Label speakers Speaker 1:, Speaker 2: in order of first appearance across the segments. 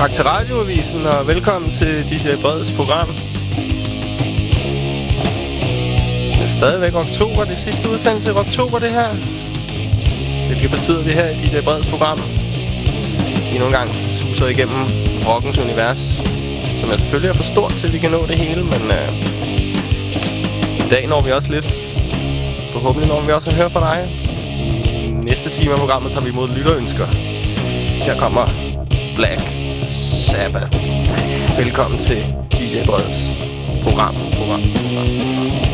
Speaker 1: tak til Radioavisen, og velkommen til DJ Breds program. Det er stadigvæk oktober, det sidste udsendelse i oktober, det her. Hvilket betyder, at vi her i DJ Breds program I nogle gang suser igennem rockens univers, som jeg selvfølgelig er for stort til, at vi kan nå det hele, men øh, i dag når vi også lidt. Forhåbentlig når vi også at høre fra dig. Næste time af programmet tager vi imod lytterønsker. Her kommer Black Sabbath. Velkommen til DJ Breds program. program, program, program.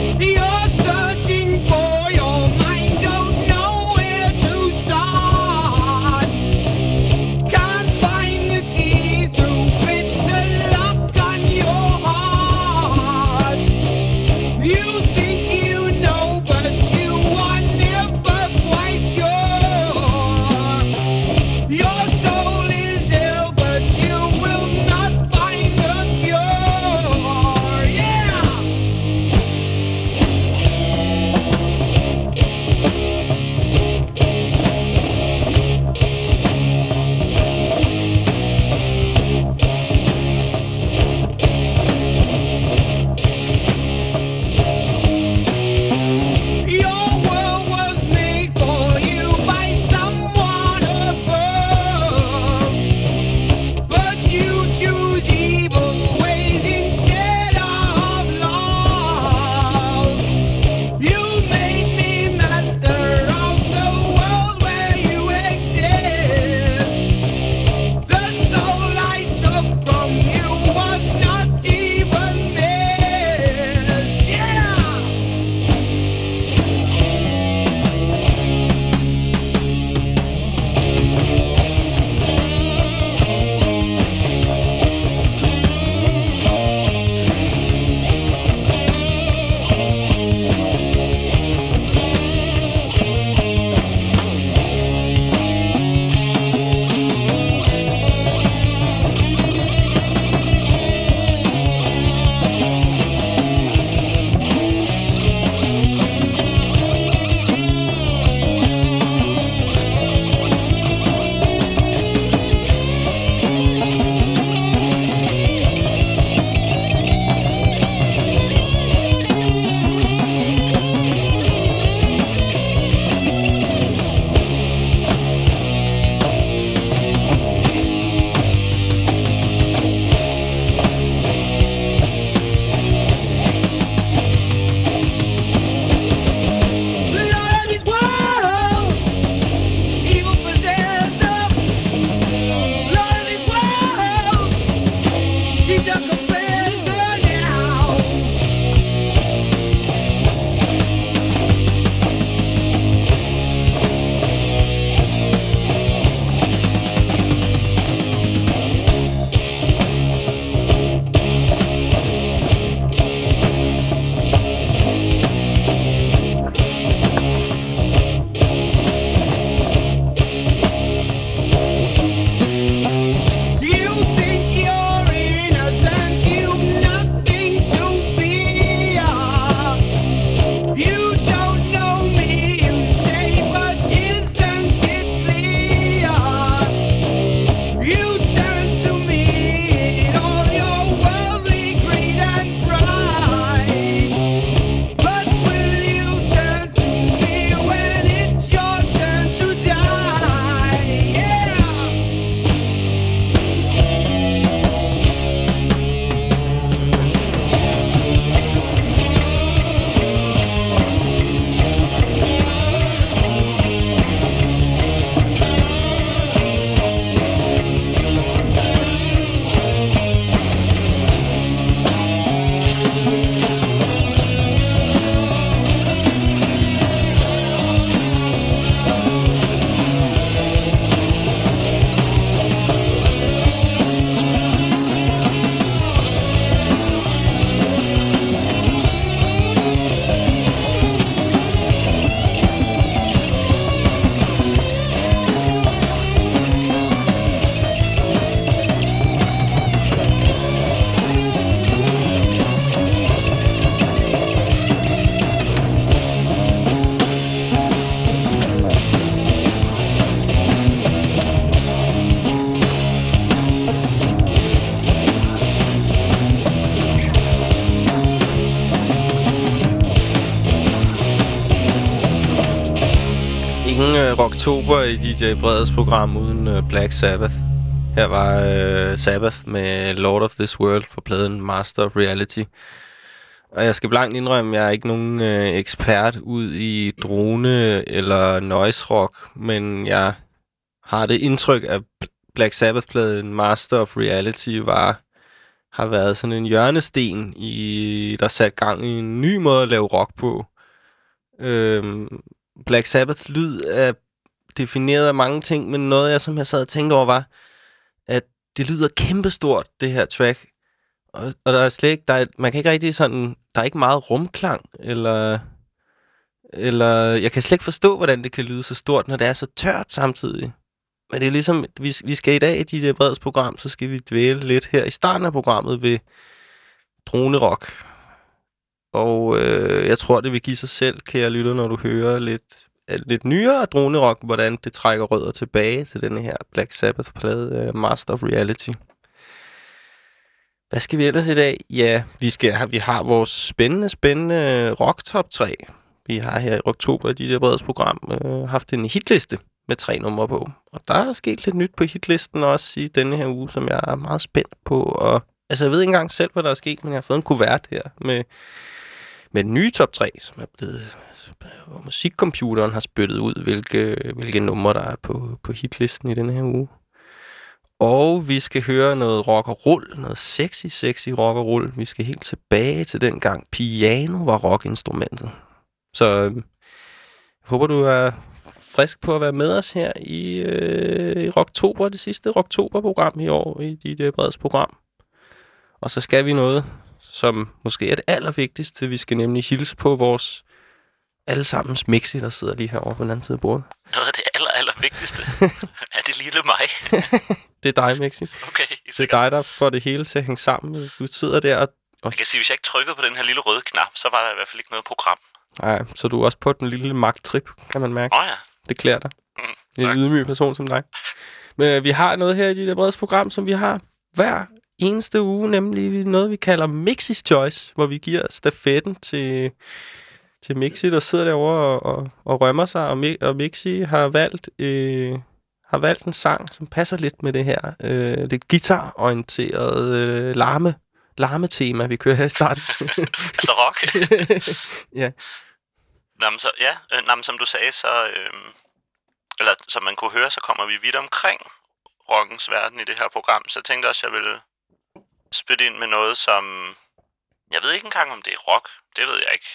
Speaker 1: Oktober i DJ Breds program uden øh, Black Sabbath. Her var øh, Sabbath med Lord of This World for pladen Master of Reality. Og jeg skal blankt indrømme, at jeg er ikke nogen øh, ekspert ud i drone eller noise rock, men jeg har det indtryk, at Black Sabbath-pladen Master of Reality var har været sådan en hjørnesten, i, der sat gang i en ny måde at lave rock på. Øhm, Black Sabbath lyd er defineret af mange ting, men noget jeg som jeg sad og tænkte over var, at det lyder kæmpestort, det her track. Og, og der er slet ikke, der er, man kan ikke rigtig sådan, der er ikke meget rumklang, eller, eller jeg kan slet ikke forstå, hvordan det kan lyde så stort, når det er så tørt samtidig. Men det er ligesom, vi, vi skal i dag i dit breds program, så skal vi dvæle lidt her i starten af programmet ved dronerock. Og øh, jeg tror, det vil give sig selv, kære lytter, når du hører lidt, Øh, lidt nyere dronerock, hvordan det trækker rødder tilbage til denne her Black Sabbath-plade, uh, øh, Master of Reality. Hvad skal vi ellers i dag? Ja, vi, skal, vi har vores spændende, spændende rock top 3. Vi har her i oktober i de der breds program øh, haft en hitliste med tre numre på. Og der er sket lidt nyt på hitlisten også i denne her uge, som jeg er meget spændt på. Og, altså, jeg ved ikke engang selv, hvad der er sket, men jeg har fået en kuvert her med, med den nye top 3, som er blevet... Hvor musikcomputeren har spyttet ud, hvilke, hvilke numre der er på, på hitlisten i den her uge. Og vi skal høre noget rock og roll, noget sexy, sexy rock og roll. Vi skal helt tilbage til den gang piano var rockinstrumentet. Så øh, jeg håber, du er frisk på at være med os her i, øh, i Rocktober, det sidste Rocktober-program i år, i dit øh, breds program. Og så skal vi noget, som måske er det allervigtigste. Vi skal nemlig hilse på vores allesammens Mixi, der sidder lige herovre på den anden side af bordet.
Speaker 2: Noget af det aller, aller vigtigste. er det lille mig?
Speaker 1: Det er dig, Mixi.
Speaker 2: Okay, I
Speaker 1: Det er dig, der får det hele til at hænge sammen. Du sidder der og...
Speaker 2: Jeg kan sige, hvis jeg ikke trykkede på den her lille røde knap, så var der i hvert fald ikke noget program.
Speaker 1: nej, så du er også på den lille magttrip, kan man mærke.
Speaker 2: Åh oh, ja.
Speaker 1: Det klæder dig.
Speaker 2: Mm,
Speaker 1: En
Speaker 2: tak.
Speaker 1: ydmyg person som dig. Men øh, vi har noget her i dit breds program, som vi har hver eneste uge, nemlig noget, vi kalder Mixis Choice, hvor vi giver stafetten til, til Mixi, der sidder derovre og, og, og rømmer sig, og, og Mixi har valgt, øh, har valgt en sang, som passer lidt med det her øh, lidt guitar-orienteret øh, larme, larmetema, vi kører her i starten.
Speaker 2: Altså rock.
Speaker 1: ja.
Speaker 2: Nå, men så, ja, øh, nå, men som du sagde, så... Øh, eller som man kunne høre, så kommer vi vidt omkring rockens verden i det her program. Så jeg tænkte også, at jeg ville spytte ind med noget, som... Jeg ved ikke engang, om det er rock. Det ved jeg ikke.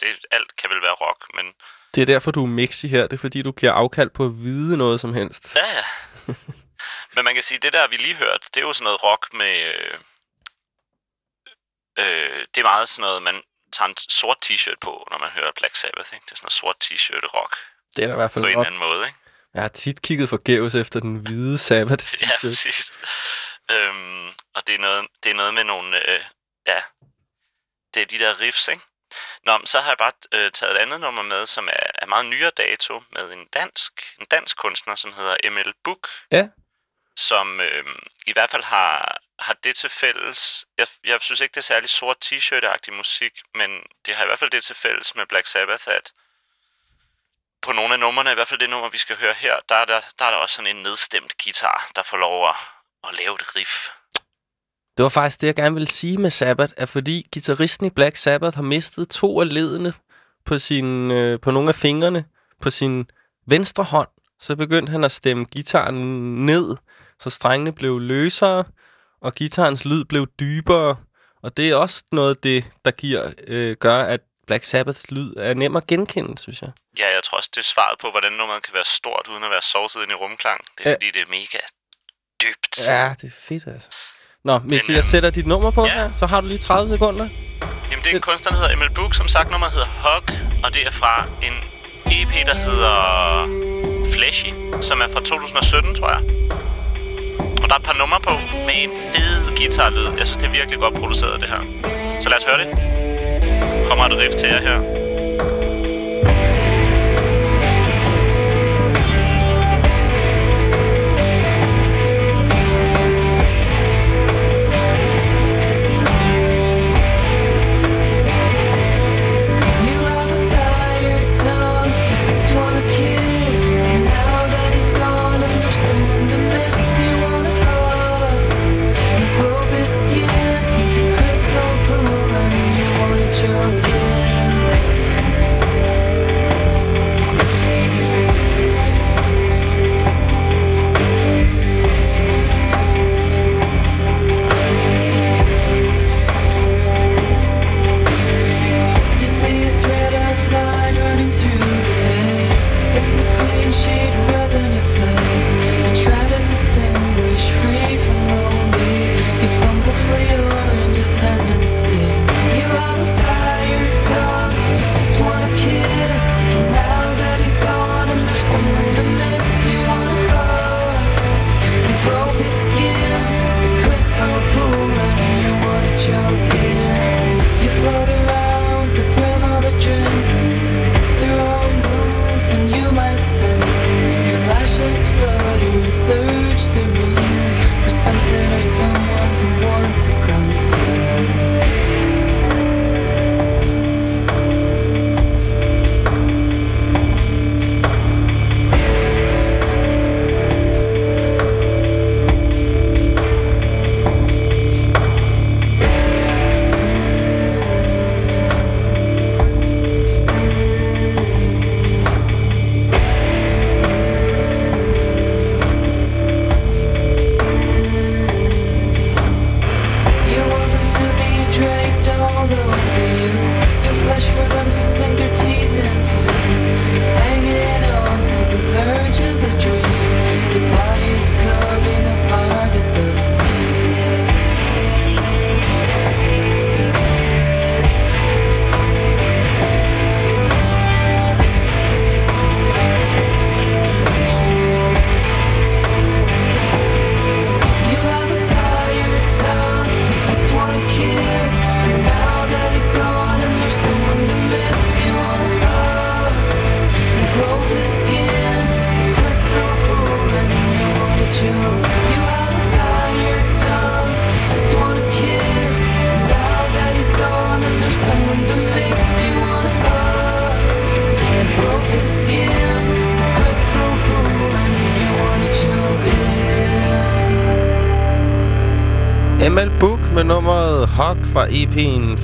Speaker 2: Det, alt kan vel være rock, men...
Speaker 1: Det er derfor, du er Mixi her. Det er fordi, du giver afkald på at vide noget som helst.
Speaker 2: Ja, ja. Men man kan sige, det der, vi lige hørte, det er jo sådan noget rock med... Øh, øh, det er meget sådan noget, man tager en sort t-shirt på, når man hører Black Sabbath. Ikke? Det er sådan noget sort t-shirt rock
Speaker 1: Det er der i hvert
Speaker 2: på
Speaker 1: fald
Speaker 2: en
Speaker 1: nok.
Speaker 2: eller anden måde. Ikke?
Speaker 1: Jeg har tit kigget forgæves efter den hvide sabbat
Speaker 2: Ja, præcis. Øhm, og det er, noget, det er noget med nogle... Øh, ja, det er de der riffs, ikke? Nå, men så har jeg bare øh, taget et andet nummer med, som er, er meget nyere dato, med en dansk, en dansk kunstner, som hedder ML Book.
Speaker 1: Ja.
Speaker 2: Som øh, i hvert fald har, har det til fælles. Jeg, jeg synes ikke, det er særlig sort t-shirt-agtig musik, men det har i hvert fald det til fælles med Black Sabbath, at på nogle af numrene, i hvert fald det nummer, vi skal høre her, der er der, der, er der også sådan en nedstemt guitar, der får lov at, at lave et riff.
Speaker 1: Det var faktisk det, jeg gerne ville sige med Sabbath, at fordi gitarristen i Black Sabbath har mistet to af ledene på, sin, øh, på nogle af fingrene på sin venstre hånd, så begyndte han at stemme gitaren ned, så strengene blev løsere, og gitarens lyd blev dybere. Og det er også noget, det, der giver, øh, gør, at Black Sabbaths lyd er nem at genkende, synes jeg.
Speaker 2: Ja, jeg tror også, det er svaret på, hvordan nummeret kan være stort, uden at være sovset ind i rumklang. Det er
Speaker 1: ja.
Speaker 2: fordi, det er mega dybt.
Speaker 1: Ja, det er fedt, altså. Nå, Mixi,
Speaker 2: Men,
Speaker 1: jeg
Speaker 2: øhm,
Speaker 1: sætter dit nummer på
Speaker 2: ja.
Speaker 1: her, så har du lige 30 sekunder.
Speaker 2: Jamen, det er en kunstner, der hedder Emil Book, som sagt, nummeret hedder Hug, og det er fra en EP, der hedder Fleshy, som er fra 2017, tror jeg. Og der er et par numre på med en fed guitarlyd. Jeg synes, det er virkelig godt produceret, det her. Så lad os høre det. Kommer et riff til jer her.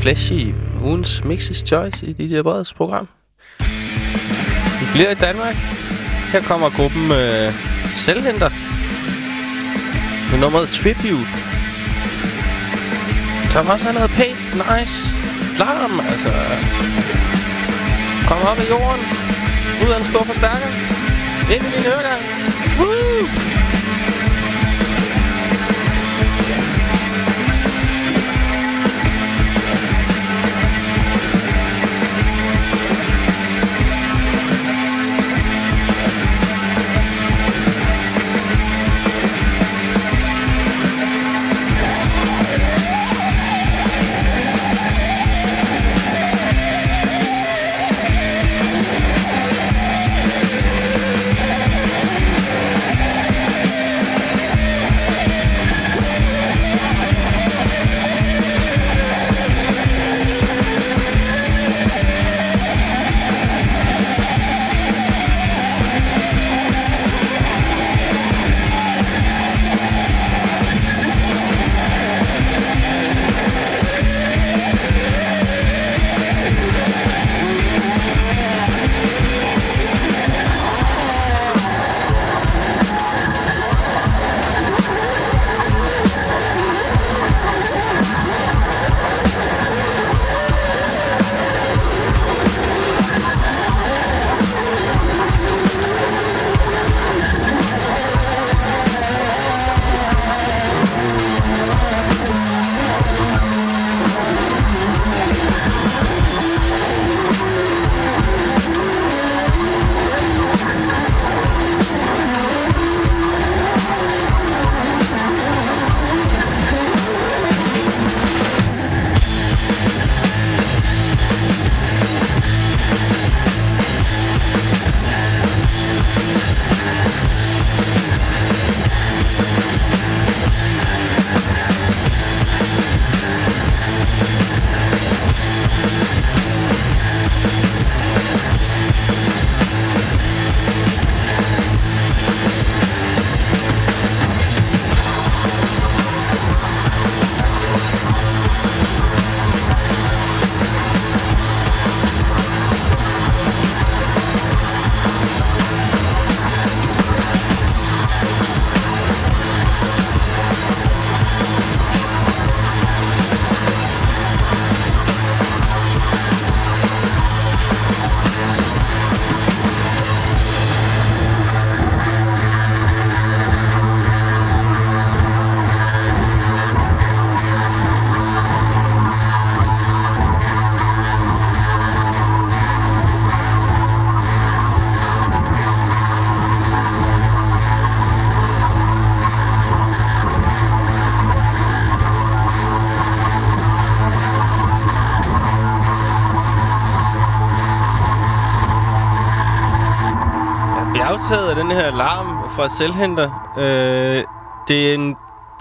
Speaker 1: EP'en Fleshy. Ugens Mixes Choice i DJ Breds program. Vi bliver i Danmark. Her kommer gruppen øh, Selvhenter med nummeret Tribute. Tom også har noget pænt, nice larm, altså. Kom op af jorden. Ud af en stor forstærker. Ind i min øregang. Woo! Fra selvhenter. Øh, det er en,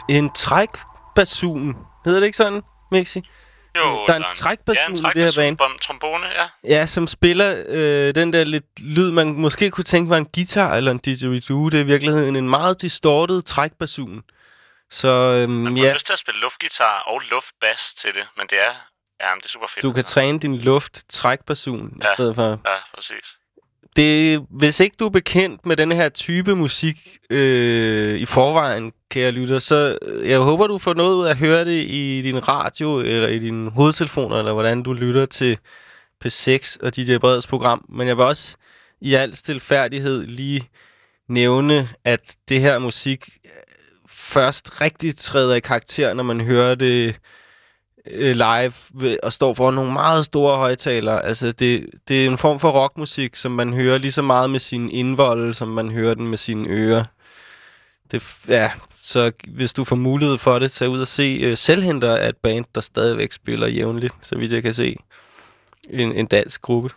Speaker 1: en trækbasun. Hedder det ikke sådan, Mixi?
Speaker 2: Jo,
Speaker 1: Der er en trækbasun
Speaker 2: ja, en
Speaker 1: i det her
Speaker 2: trækbasun,
Speaker 1: band.
Speaker 2: trombone, ja.
Speaker 1: Ja, som spiller øh, den der lidt lyd, man måske kunne tænke var en guitar eller en didgeridoo. Det er i virkeligheden en meget distortet trækbasun. Så øhm,
Speaker 2: Man
Speaker 1: ja,
Speaker 2: lyst til at spille luftgitar og luftbass til det, men det er, ja, men det er super fedt.
Speaker 1: du kan træne din luft-trækbasun i
Speaker 2: Ja.
Speaker 1: stedet for...
Speaker 2: Ja, præcis.
Speaker 1: Det, hvis ikke du er bekendt med den her type musik øh, i forvejen, kære lytter, så øh, jeg håber, du får noget ud af at høre det i din radio, eller i din hovedtelefoner, eller hvordan du lytter til P6 og DJ Breds program. Men jeg vil også i al stilfærdighed lige nævne, at det her musik øh, først rigtig træder i karakter, når man hører det øh, live og står foran nogle meget store højtalere. Altså, det, det er en form for rockmusik, som man hører lige så meget med sin indvold, som man hører den med sine ører. Det, ja, så hvis du får mulighed for det, tag ud og se øh, Selvhenter er et band, der stadigvæk spiller jævnligt, så vidt jeg kan se. En, en dansk gruppe.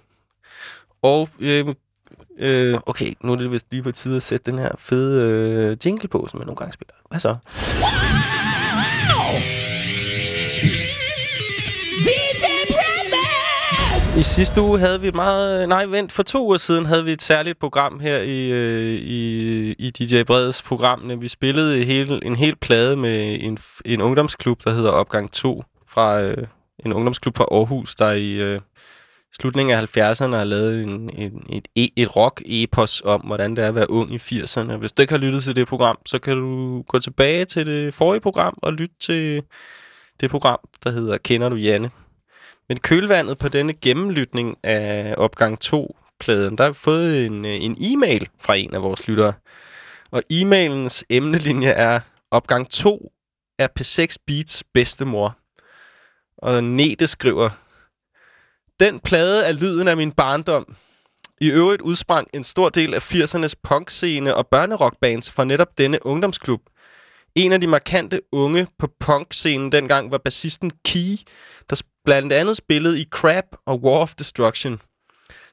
Speaker 1: Og, øh, øh, okay, nu er det vist lige på tide at sætte den her fede øh, jingle på, som jeg nogle gange spiller. Hvad så? I sidste uge havde vi meget... Nej, vent, for to uger siden havde vi et særligt program her i, øh, i, i DJ Breds program. Vi spillede hele, en hel plade med en, en ungdomsklub, der hedder Opgang 2, fra øh, en ungdomsklub fra Aarhus, der i øh, slutningen af 70'erne har lavet en, en, et, et, et rock-epos om, hvordan det er at være ung i 80'erne. Hvis du ikke har lyttet til det program, så kan du gå tilbage til det forrige program og lytte til det program, der hedder Kender du Janne? Men kølvandet på denne gennemlytning af opgang 2-pladen, der har vi fået en, øh, en e-mail fra en af vores lyttere. Og e-mailens emnelinje er, opgang 2 er P6 Beats bedstemor. Og Nete skriver, Den plade er lyden af min barndom. I øvrigt udsprang en stor del af 80'ernes punkscene og børnerockbands fra netop denne ungdomsklub. En af de markante unge på punkscenen dengang var bassisten Key, der blandt andet spillede i Crab og War of Destruction.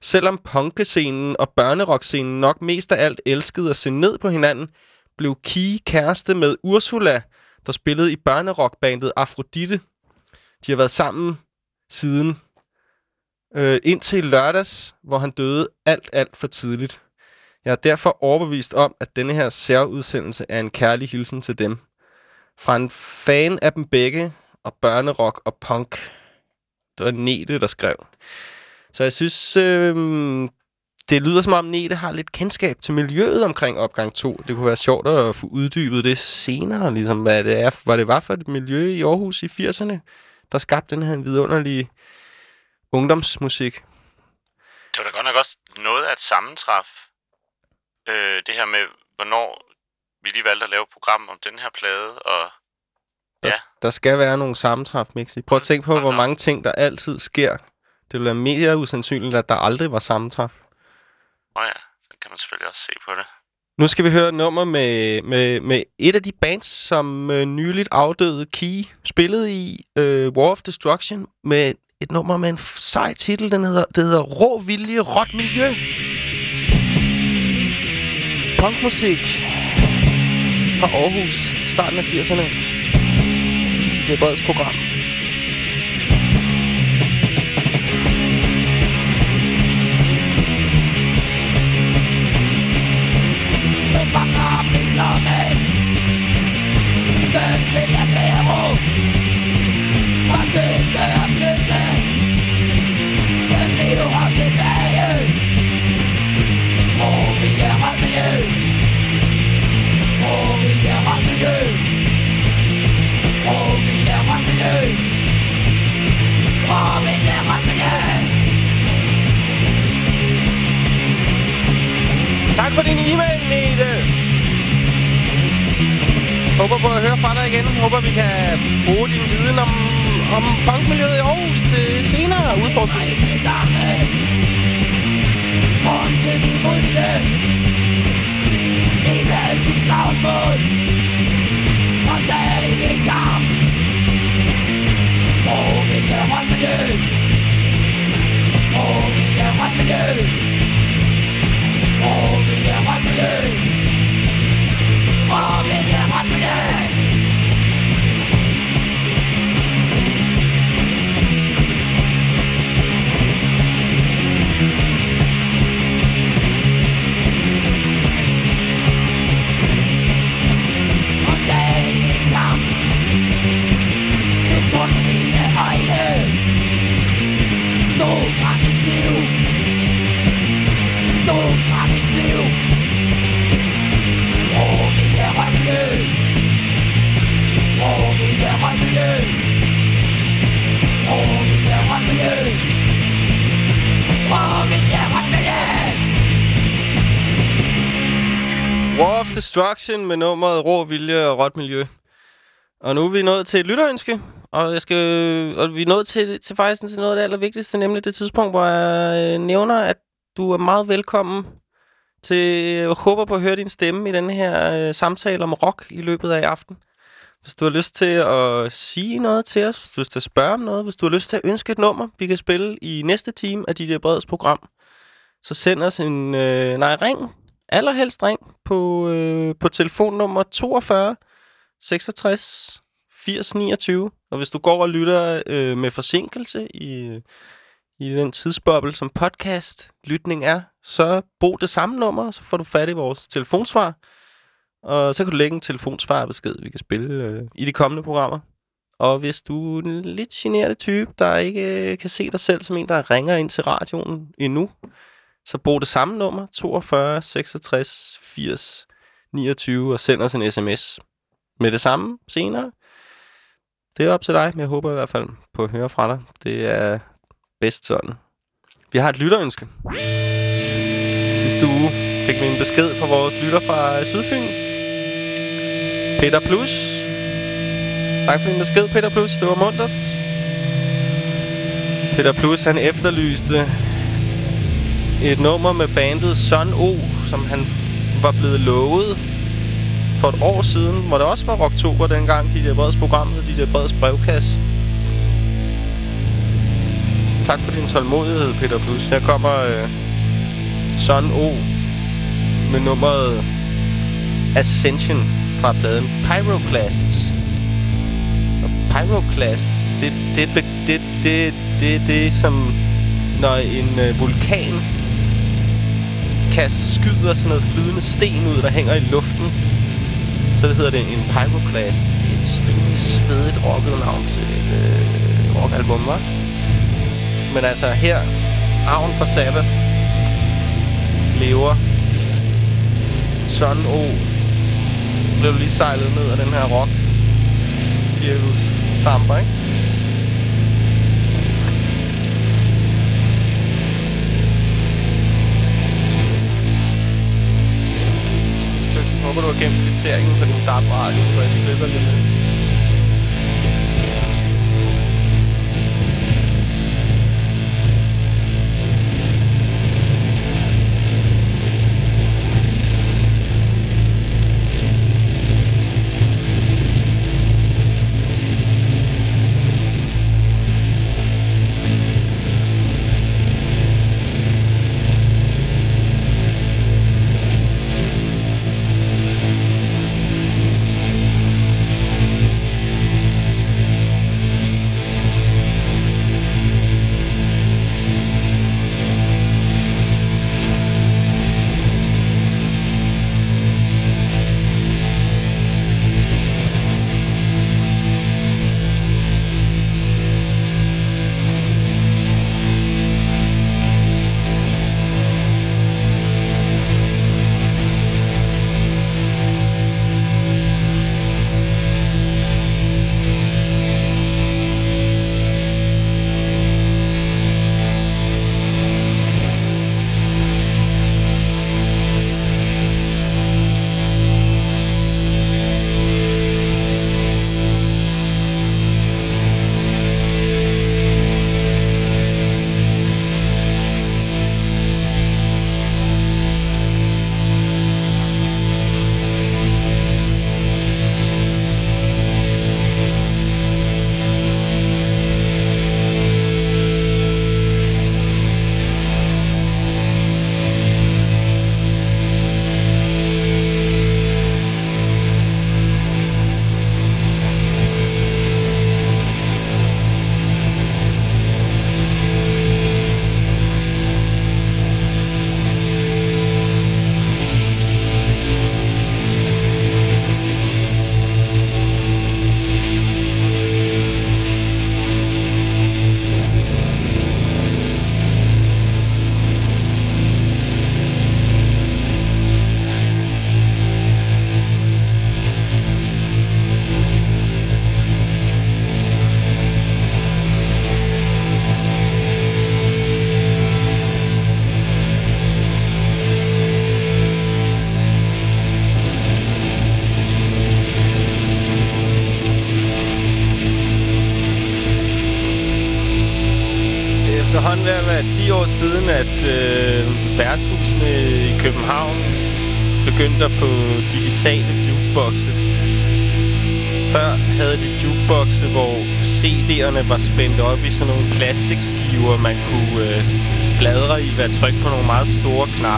Speaker 1: Selvom punkescenen og børnerockscenen nok mest af alt elskede at se ned på hinanden, blev Key kæreste med Ursula, der spillede i børnerockbandet Afrodite. De har været sammen siden øh, indtil lørdags, hvor han døde alt, alt for tidligt. Jeg er derfor overbevist om, at denne her særudsendelse er en kærlig hilsen til dem. Fra en fan af dem begge, og børnerock og punk. Det var Nete, der skrev. Så jeg synes, øh, det lyder som om Nete har lidt kendskab til miljøet omkring opgang 2. Det kunne være sjovt at få uddybet det senere, ligesom hvad det er, hvad det var for et miljø i Aarhus i 80'erne, der skabte den her vidunderlige ungdomsmusik.
Speaker 2: Det var da godt nok også noget af et sammentræf. Øh, det her med, hvornår vi lige valgte at lave et program om den her plade, og
Speaker 1: Der,
Speaker 2: Ja.
Speaker 1: der skal være nogle sammentræf, Mixi. Prøv at tænke på,
Speaker 2: Hold
Speaker 1: hvor
Speaker 2: op.
Speaker 1: mange ting, der altid sker. Det vil være mere usandsynligt, at der aldrig var sammentræf.
Speaker 2: åh ja, så kan man selvfølgelig også se på det.
Speaker 1: Nu skal vi høre et nummer med, med, med et af de bands, som øh, nyligt afdøde Key spillede i øh, War of Destruction med et nummer med en sej titel, den hedder, det hedder Rå Vilje, Råt Miljø. Punkmusik fra Aarhus, starten af 80'erne. DJ Breds program. Håber på at høre fra dig igen. Håber, vi kan bruge din viden om, om punkmiljøet i Aarhus til senere udforskning. War of Destruction med nummeret Rå Vilje og Råt Miljø. Og nu er vi nået til et lytterønske, og, jeg skal, og vi er nået til, til faktisk til noget af det allervigtigste, nemlig det tidspunkt, hvor jeg øh, nævner, at du er meget velkommen til, øh, jeg håber på at høre din stemme i denne her øh, samtale om rock i løbet af aften. Hvis du har lyst til at sige noget til os, hvis du har lyst til at spørge om noget, hvis du har lyst til at ønske et nummer, vi kan spille i næste time af dit Breds program, så send os en, øh, nej, ring, allerhelst ring på, øh, på telefonnummer 42 66 80 29. Og hvis du går og lytter øh, med forsinkelse i, i den tidsboble, som podcast lytning er, så brug det samme nummer, så får du fat i vores telefonsvar. Og så kan du lægge en telefonsvarbesked, vi kan spille øh, i de kommende programmer. Og hvis du er en lidt generet type, der ikke øh, kan se dig selv som en, der ringer ind til radioen endnu, så brug det samme nummer, 42 66 80 29, og send os en sms med det samme senere. Det er op til dig, men jeg håber i hvert fald på at høre fra dig. Det er bedst sådan. Vi har et lytterønske. Sidste uge fik vi en besked fra vores lytter fra Sydfyn. Peter Plus. Tak for din besked, Peter Plus. Det var muntert. Peter Plus, han efterlyste et nummer med bandet Sun O, som han var blevet lovet for et år siden, hvor det også var oktober dengang, de der Breds program hed de der Breds brevkasse. Tak for din tålmodighed, Peter Plus. Her kommer øh, Son O med nummeret Ascension fra pladen Pyroclasts. Og Pyroclasts, det, det, det, det, det, det, det som når en øh, vulkan kaster skyder sådan noget flydende sten ud, der hænger i luften. Så hedder det en Pyroclast. Det er et rimelig svedigt rocket navn til et øh, rockalbum, hva'? Men altså her, Arven for Sabbath lever. Sun O blev lige sejlet ned af den her rock. Firehjuls damper, ikke? Jeg håber, du har gemt kvitteringen på din DAB-radio, hvor jeg stykker lidt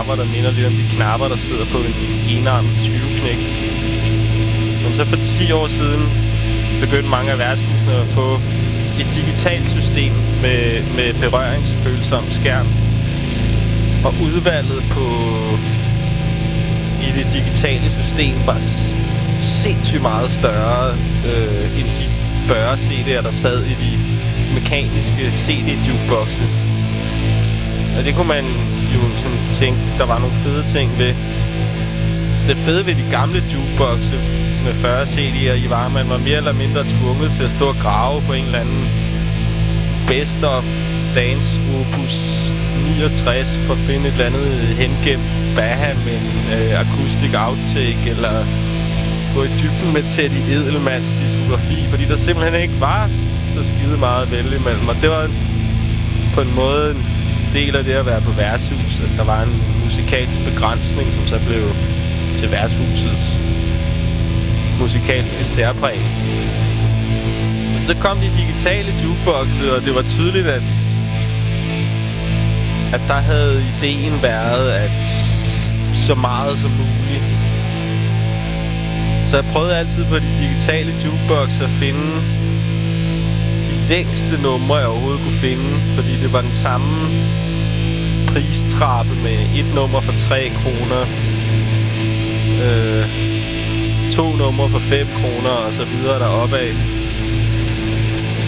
Speaker 1: knapper, der minder lidt om de knapper, der sidder på en enarmet 20-knægt. Men så for 10 år siden begyndte mange af værtshusene at få et digitalt system med, med berøringsfølsom skærm. Og udvalget på i det digitale system var sindssygt meget større øh, end de 40 CD'er, der sad i de mekaniske CD-jukebokse. Og det kunne man jo sådan tænkte, der var nogle fede ting ved. Det fede ved de gamle jukebokse med 40 CD'er i var, man var mere eller mindre tvunget til at stå og grave på en eller anden best of dance opus 69 for at finde et eller andet hengemt Baha med en øh, akustik outtake, eller gå i dybden med Teddy Edelmans diskografi, fordi der simpelthen ikke var så skide meget at vælge imellem. Og det var på en måde en del af det at være på værtshus, at der var en musikalsk begrænsning, som så blev til værtshusets musikalske særpræg. Men så kom de digitale jukebokse, og det var tydeligt, at at der havde ideen været, at så meget som muligt. Så jeg prøvede altid på de digitale jukebokse at finde længste numre, jeg overhovedet kunne finde. Fordi det var den samme pristrappe med et nummer for 3 kroner. Øh, to numre for 5 kroner og så videre deroppe af.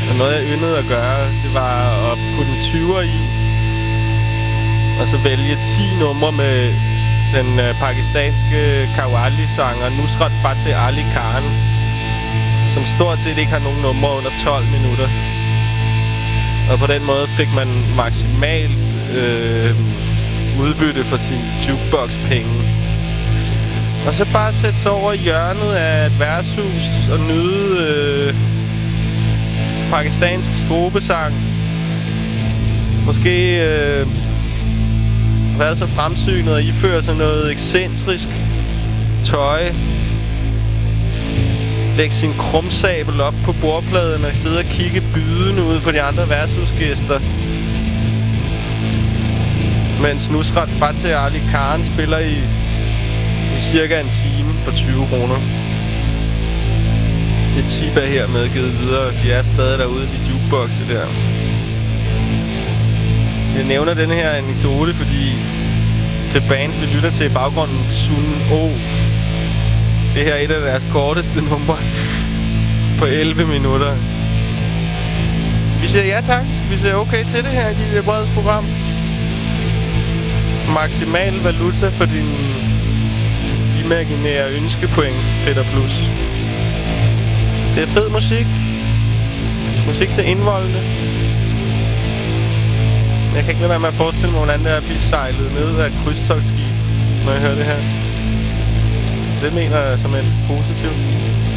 Speaker 1: Og noget jeg yndede at gøre, det var at putte en 20'er i, og så vælge 10 numre med den øh, pakistanske Kawali-sanger Nusrat Fateh Ali Khan, som stort set ikke har nogen numre under 12 minutter. Og på den måde fik man maksimalt øh, udbytte for sin jukebox-penge. Og så bare sætte sig over i hjørnet af et værtshus og nyde øh, pakistansk strobesang. Måske øh, være så fremsynet og iføre sig noget ekscentrisk tøj. Lægge sin krumsabel op på bordpladen og sidde og kigge bydende ud på de andre værtshusgæster. Mens Nusrat Fateh Ali Khan spiller i, i cirka en time for 20 kroner. Det tip er her medgivet videre. De er stadig derude, de jukeboxe der. Jeg nævner den her anekdote, fordi det band, vi lytter til i baggrunden, Sun O. Det her er et af deres korteste numre på 11 minutter. Vi siger ja tak. Vi siger okay til det her i dit Breds program. Maximal valuta for din imaginære ønskepoint, Peter Plus. Det er fed musik. Musik til indvoldene. Men jeg kan ikke lade være med at forestille mig, hvordan det er at blive sejlet ned af et krydstogtskib, når jeg hører det her. Det mener jeg som en positiv.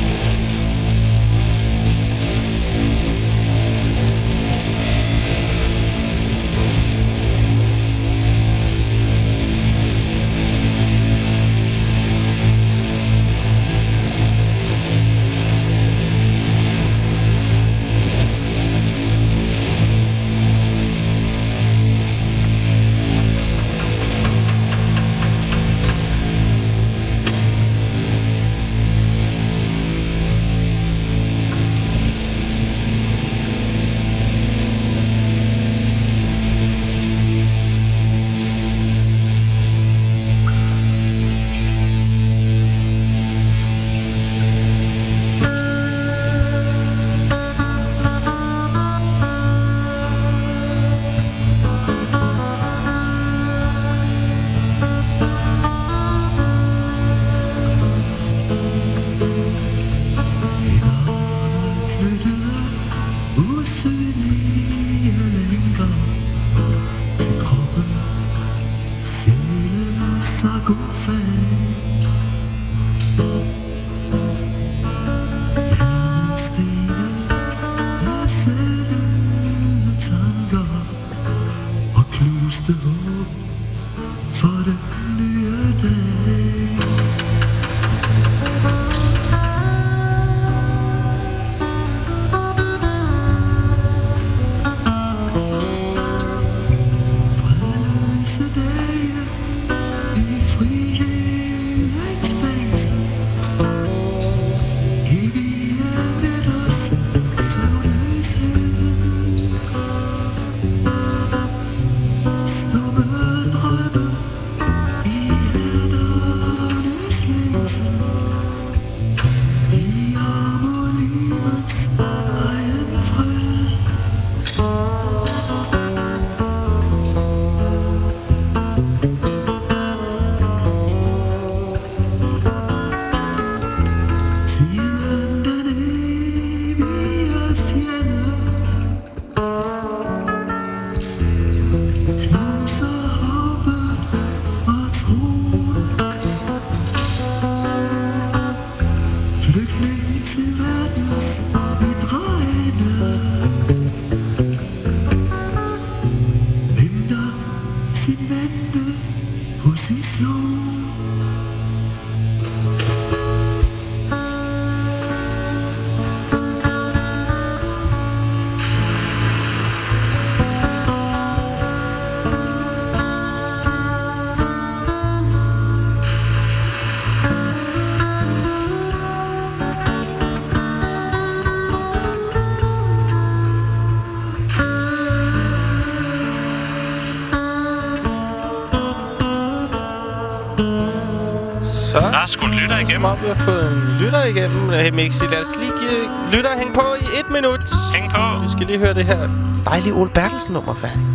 Speaker 1: Har fået en lytter igennem. Hey, Mixi, lad os lige give lytter hænge på i et minut.
Speaker 2: Hæng på.
Speaker 1: Vi skal lige høre det her dejlige Ole Bertelsen nummer færdigt.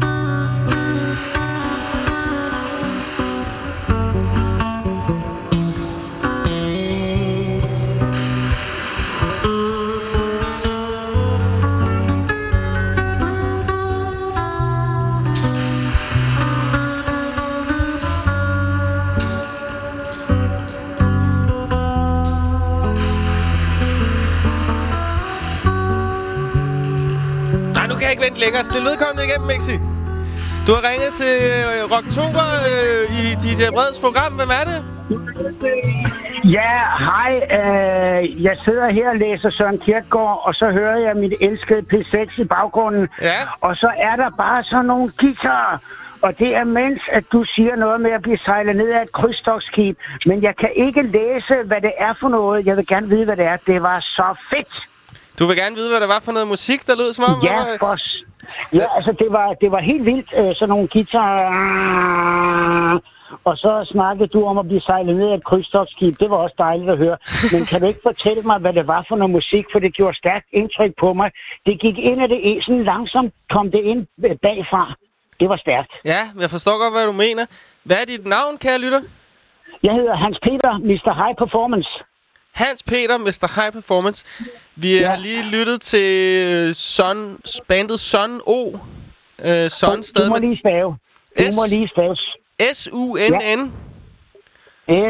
Speaker 1: Længere. Stil vedkommende igennem, Mixi. Du har ringet til øh, Rocktober øh, i DJ Breds program. Hvem er det?
Speaker 3: Ja, hej. Øh, jeg sidder her og læser Søren Kierkegaard, og så hører jeg mit elskede P6 i baggrunden.
Speaker 1: Ja.
Speaker 3: Og så er der bare sådan nogle guitarer. Og det er mens, at du siger noget med at blive sejlet ned af et krydstogsskib. Men jeg kan ikke læse, hvad det er for noget. Jeg vil gerne vide, hvad det er. Det var så fedt.
Speaker 1: Du vil gerne vide, hvad det var for noget musik, der lød som om...
Speaker 3: Ja,
Speaker 1: øh,
Speaker 3: for... s- Ja, altså det var, det var helt vildt. Øh, sådan nogle guitarer. Og så snakkede du om at blive sejlet ned af et krydstogsskib. Det var også dejligt at høre. Men kan du ikke fortælle mig, hvad det var for noget musik? For det gjorde stærkt indtryk på mig. Det gik ind af det, sådan langsomt kom det ind øh, bagfra. Det var stærkt.
Speaker 1: Ja, jeg forstår godt, hvad du mener. Hvad er dit navn, kære lytter?
Speaker 3: Jeg hedder Hans Peter, Mr. High Performance.
Speaker 1: Hans Peter, Mr. High Performance. Vi ja. har lige lyttet til Son, bandet Son O. Øh, Son
Speaker 3: Du
Speaker 1: stadig
Speaker 3: må
Speaker 1: med
Speaker 3: lige stave. Du
Speaker 1: S.
Speaker 3: må lige stave.
Speaker 1: S-U-N-N.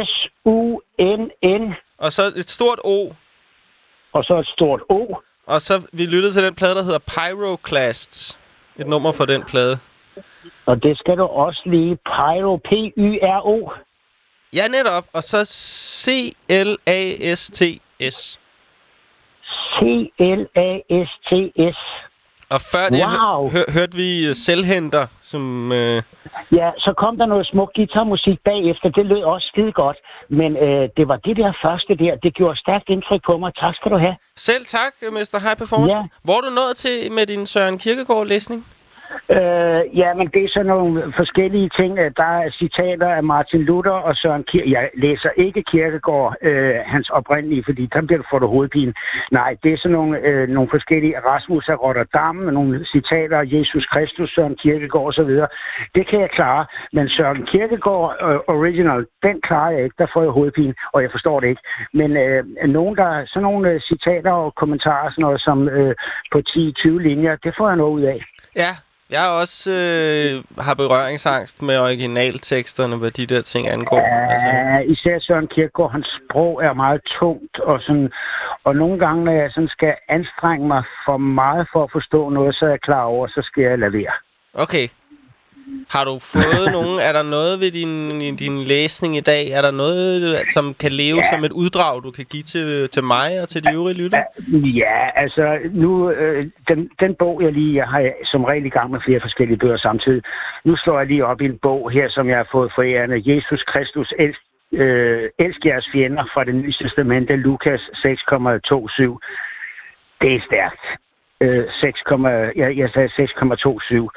Speaker 3: S-U-N-N.
Speaker 1: Og så et stort O.
Speaker 3: Og så et stort O.
Speaker 1: Og så vi lyttede til den plade, der hedder Pyroclasts. Et nummer for den plade.
Speaker 3: Og det skal du også lige. Pyro. P-Y-R-O.
Speaker 1: Ja, netop. Og så C-L-A-S-T-S.
Speaker 3: C-L-A-S-T-S.
Speaker 1: Og før det
Speaker 3: Wow.
Speaker 1: hør, hørte vi uh, Selvhenter, som... Uh,
Speaker 3: Ja, så kom der noget smuk guitarmusik bagefter. Det lød også skide godt. Men øh, det var det der første der. Det gjorde stærkt indtryk på mig. Tak skal du have.
Speaker 1: selv tak, Mr. High Performance.
Speaker 3: Ja.
Speaker 1: Hvor er du nået til med din Søren Kierkegaard-læsning?
Speaker 3: Øh, ja, men det er sådan nogle forskellige ting. Øh, der er citater af Martin Luther og Søren Kierkegaard. Jeg læser ikke Kierkegaard, øh, hans oprindelige, fordi der bliver du får hovedpine. Nej, det er sådan nogle, øh, nogle forskellige Erasmus af Rotterdam, nogle citater af Jesus Kristus, Søren Kierkegaard osv. Det kan jeg klare, men Søren Kierkegaard øh, original, den klarer jeg ikke. Der får jeg hovedpine, og jeg forstår det ikke. Men øh, nogen, der sådan nogle øh, citater og kommentarer, sådan noget som øh, på 10-20 linjer, det får jeg noget ud af.
Speaker 1: Ja, jeg er også øh, har berøringsangst med originalteksterne, hvad de der ting angår. Altså,
Speaker 3: Ja, især Søren Kierkegaard, hans sprog er meget tungt, og, sådan, og nogle gange, når jeg sådan skal anstrenge mig for meget for at forstå noget, så er jeg klar over, så skal jeg lade være.
Speaker 1: okay. Har du fået nogen... Er der noget ved din, din læsning i dag? Er der noget, som kan leve ja. som et uddrag, du kan give til, til mig og til de øvrige lytter?
Speaker 3: Ja, altså nu, øh, den, den bog jeg lige, jeg har som regel i gang med flere forskellige bøger samtidig. Nu slår jeg lige op i en bog her, som jeg har fået fra ærende. Jesus Kristus, elsk, øh, elsk jeres fjender fra det nye testamente, Lukas 6,27. Det er stærkt. Øh, 6, jeg, jeg sagde 6,27.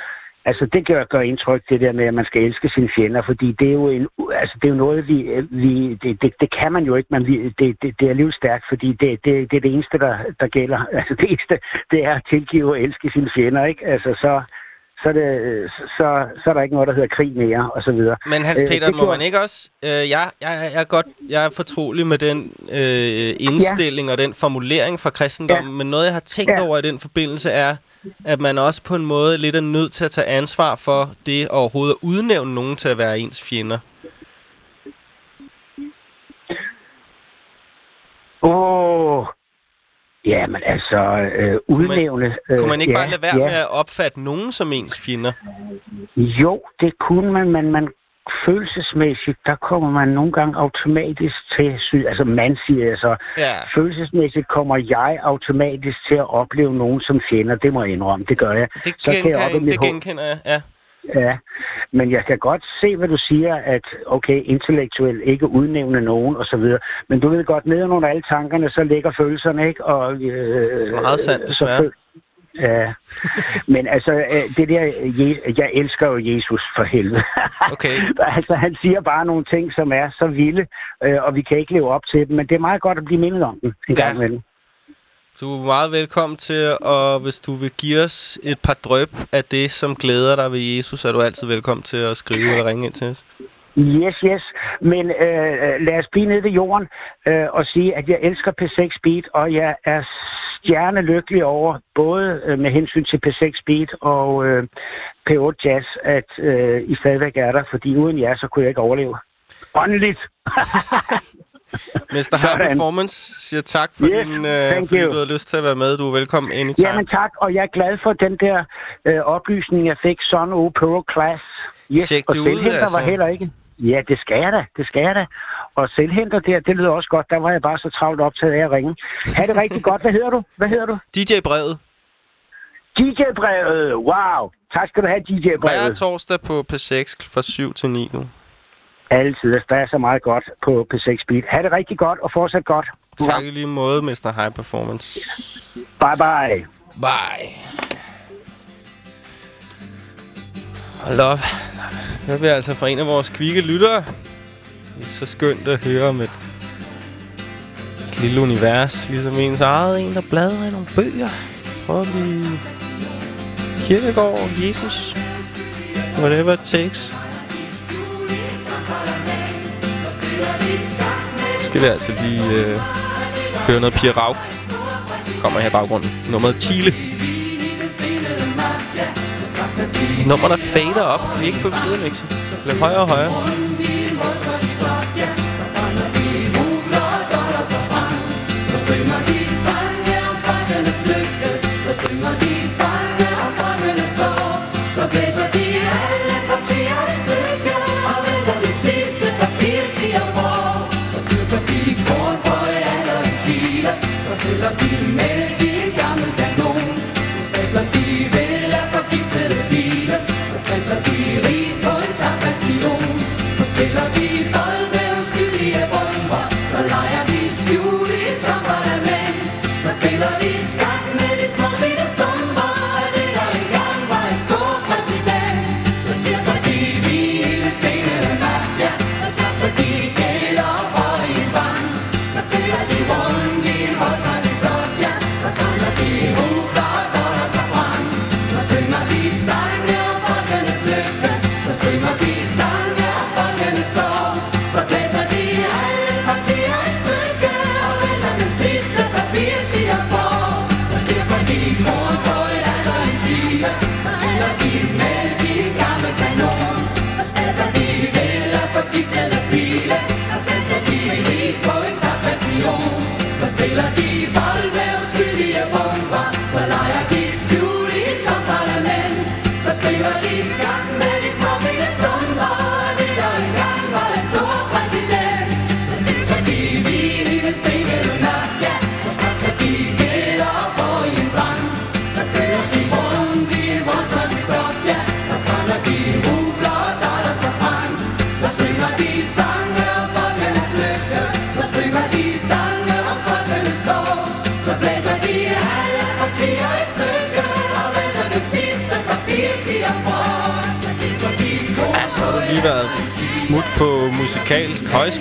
Speaker 3: Altså, det gør, gør indtryk, det der med, at man skal elske sine fjender, fordi det er jo, en, altså, det er jo noget, vi, vi det, det, det kan man jo ikke, men vi, det, det, det er alligevel stærkt, fordi det, det, det er det eneste, der, der gælder. Altså, det eneste, det er at tilgive og elske sine fjender, ikke? Altså, så, så, er det, så, så er der ikke noget, der hedder krig mere, og så videre.
Speaker 1: Men Hans
Speaker 3: Øh,
Speaker 1: Peter, må
Speaker 3: gjorde-
Speaker 1: man ikke også... Øh, jeg, jeg, jeg, er godt, jeg er fortrolig med den øh, indstilling ja. og den formulering fra kristendommen, ja. men noget, jeg har tænkt ja.
Speaker 3: Ja.
Speaker 1: over i den forbindelse, er, at man også på en måde lidt er nødt til at tage ansvar for det at overhovedet at udnævne nogen til at være ens fjender.
Speaker 3: Åh, oh, ja, men altså, øh, udnævne... Øh,
Speaker 1: Kunne man ikke
Speaker 3: ja,
Speaker 1: bare lade være
Speaker 3: ja.
Speaker 1: med at opfatte nogen som ens fjender?
Speaker 3: Jo, det kunne man, men man følelsesmæssigt, der kommer man nogle gange automatisk til, sy- altså man siger så,
Speaker 1: Ja.
Speaker 3: følelsesmæssigt kommer jeg automatisk til at opleve nogen som fjender, det må jeg indrømme, det gør jeg.
Speaker 1: Det,
Speaker 3: Så kan jeg
Speaker 1: det genkender jeg, ja.
Speaker 3: Ja, men jeg kan godt se, hvad du siger, at okay, intellektuelt ikke udnævne nogen og så videre. Men du ved godt, nede under alle tankerne, så ligger følelserne, ikke? Og, øh,
Speaker 1: Meget sandt,
Speaker 3: så
Speaker 1: desværre.
Speaker 3: føl- Ja, men altså, øh, det der, Je- jeg elsker jo Jesus for helvede.
Speaker 1: Okay.
Speaker 3: altså, han siger bare nogle ting, som er så vilde, øh, og vi kan ikke leve op til dem, men det er meget godt at blive mindet om dem en
Speaker 1: Ja.
Speaker 3: gang imellem.
Speaker 1: Du er meget velkommen til, og hvis du vil give os et par drøb af det, som glæder dig ved Jesus, er du altid velkommen til at skrive eller ringe ind til os.
Speaker 3: Yes, yes. Men øh, lad os blive nede ved jorden øh, og sige, at jeg elsker P6 Beat, og jeg er stjernelykkelig over, både øh, med hensyn til P6 Beat og øh, P8 Jazz, at øh, I stadigvæk er der, fordi uden jer, så kunne jeg ikke overleve. Åndeligt!
Speaker 1: Mr. High. Performance siger tak, for
Speaker 3: Yes,
Speaker 1: din, øh, fordi
Speaker 3: you.
Speaker 1: du har lyst til at være med. Du er velkommen anytime.
Speaker 3: Jamen tak, og jeg er glad for den der øh, oplysning, jeg fik. Son O Pro Class. Yes,
Speaker 1: Tjek
Speaker 3: og
Speaker 1: det ud,
Speaker 3: selvhenter
Speaker 1: altså.
Speaker 3: var heller ikke. Ja, det skal jeg da, det skal jeg da. Og selvhenter der, det lyder også godt. Der var jeg bare så travlt optaget af at ringe. Ha' det rigtig godt. Hvad hedder du? Hvad hedder du?
Speaker 1: DJ-brevet.
Speaker 3: DJ-brevet. Wow. Tak skal du have,
Speaker 1: Hver
Speaker 3: DJ-brevet.
Speaker 1: torsdag på P6 fra 7 til 9 nu.
Speaker 3: Altid. Der er så meget godt på P6 Beat. Ha' det rigtig godt, og fortsat godt.
Speaker 1: Tak i lige måde, Mr. High Performance.
Speaker 3: Bye bye.
Speaker 1: Bye. Hold op. Nu er vi altså fra en af vores kvikke lyttere. Det er så skønt at høre om et, et lille univers, ligesom ens eget. En, der bladrer i nogle bøger. Prøver at blive Jesus. Whatever it takes. Skal vi altså lige øh, høre noget Pia Rauk. Kommer her i baggrunden. Nummeret Chile. Nummeret fader op. Vi er ikke forvirret, Mixi. Det bliver højere og højere.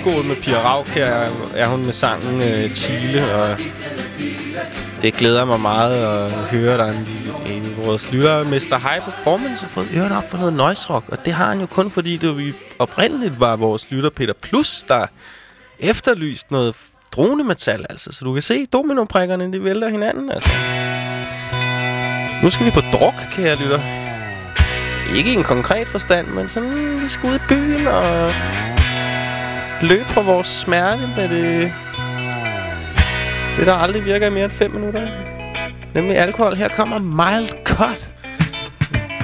Speaker 1: Musikalsk højskole med Pia Rauk. Her er hun med sangen øh, Chile, og det glæder mig meget at høre, der er en, en vores lytter, Mr. High Performance, har fået ørerne op for noget noise rock. Og det har han jo kun, fordi det vi oprindeligt var vores lytter Peter Plus, der efterlyst noget dronemetal, altså. Så du kan se, dominoprikkerne, de vælter hinanden, altså. Nu skal vi på druk, kære lytter. Ikke i en konkret forstand, men sådan, vi skal ud i byen og løb fra vores smerte med det... Det, der aldrig virker i mere end 5 minutter. Nemlig alkohol. Her kommer Mild Cut.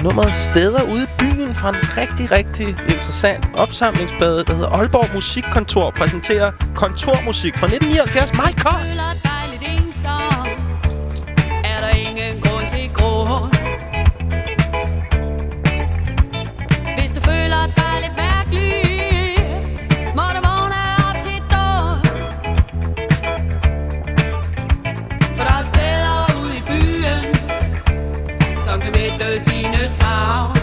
Speaker 4: Nummeret Steder ude i byen fra en rigtig, rigtig interessant opsamlingsbade, der hedder Aalborg Musikkontor, præsenterer kontormusik fra 1979.
Speaker 1: Mild Cut! de
Speaker 4: dinosaures.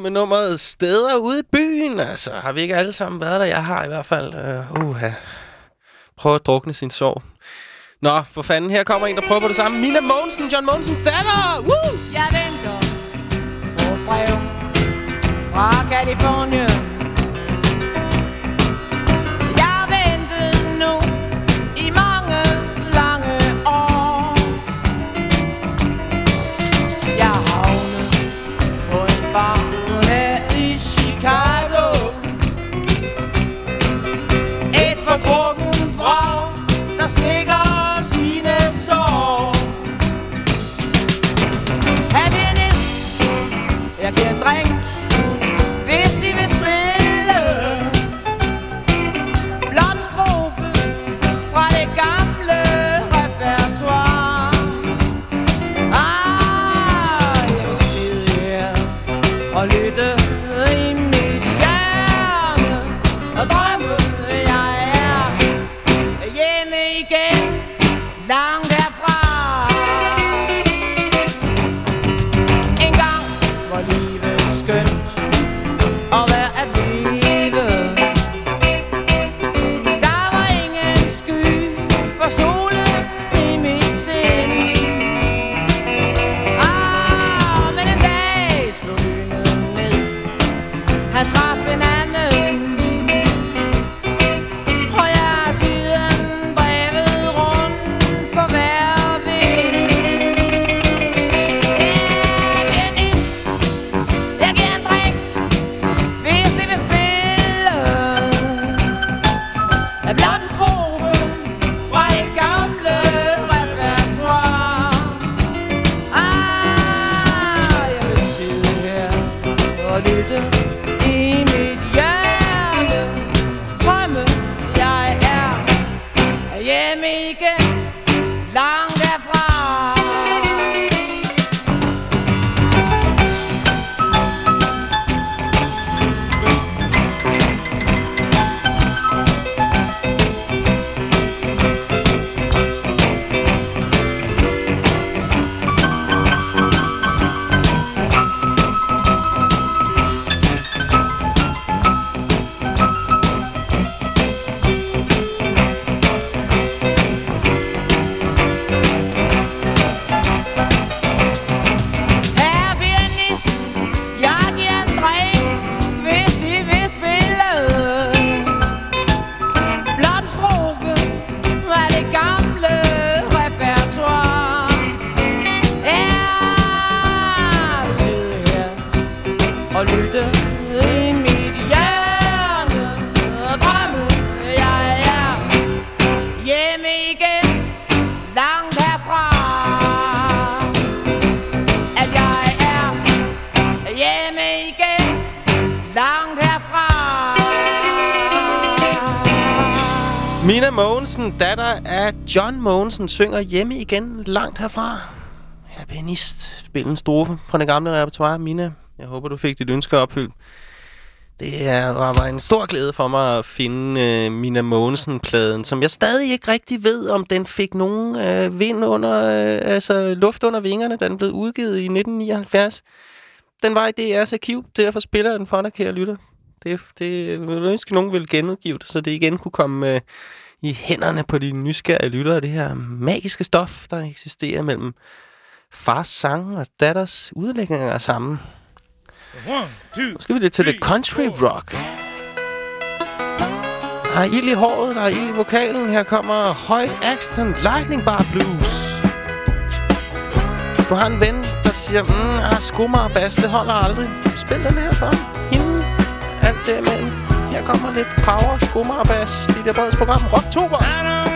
Speaker 4: med nummeret Steder ude i byen, altså. Har vi ikke alle sammen været der? Jeg har i hvert fald. Uh, uh, prøv at drukne sin sorg. Nå, for fanden, her kommer en, der prøver på det samme. Mina Mogensen, John Mogensen, datter! Woo!
Speaker 5: Jeg venter på brev fra Kalifornien.
Speaker 1: John Mogensen, synger hjemme igen langt herfra. Her pianist, spil en strofe fra det gamle repertoire. Mina, jeg håber, du fik dit ønske opfyldt. Det er, var var en stor glæde for mig at finde øh, Mina Mogensen-pladen, som jeg stadig ikke rigtig ved, om den fik nogen øh, vind under, øh, altså luft under vingerne, da den blev udgivet i 1979. Den var i DR's arkiv, derfor spiller jeg den for dig, kære lytter. Det, det jeg ville ønske, at nogen ville genudgive det, så det igen kunne komme øh, i hænderne på de nysgerrige lyttere. Det her magiske stof, der eksisterer mellem fars sang og datters udlægninger sammen. Nu skal vi det til det country rock. Der er ild i håret, der er ild i vokalen. Her kommer højt accent lightning bar blues. Hvis du har en ven, der siger, mm, ah, skummer og bas, det holder aldrig. Spil den her for hende. Alt det imellem. Her kommer lidt power, skummer og bass. Det er Breds program Rocktober.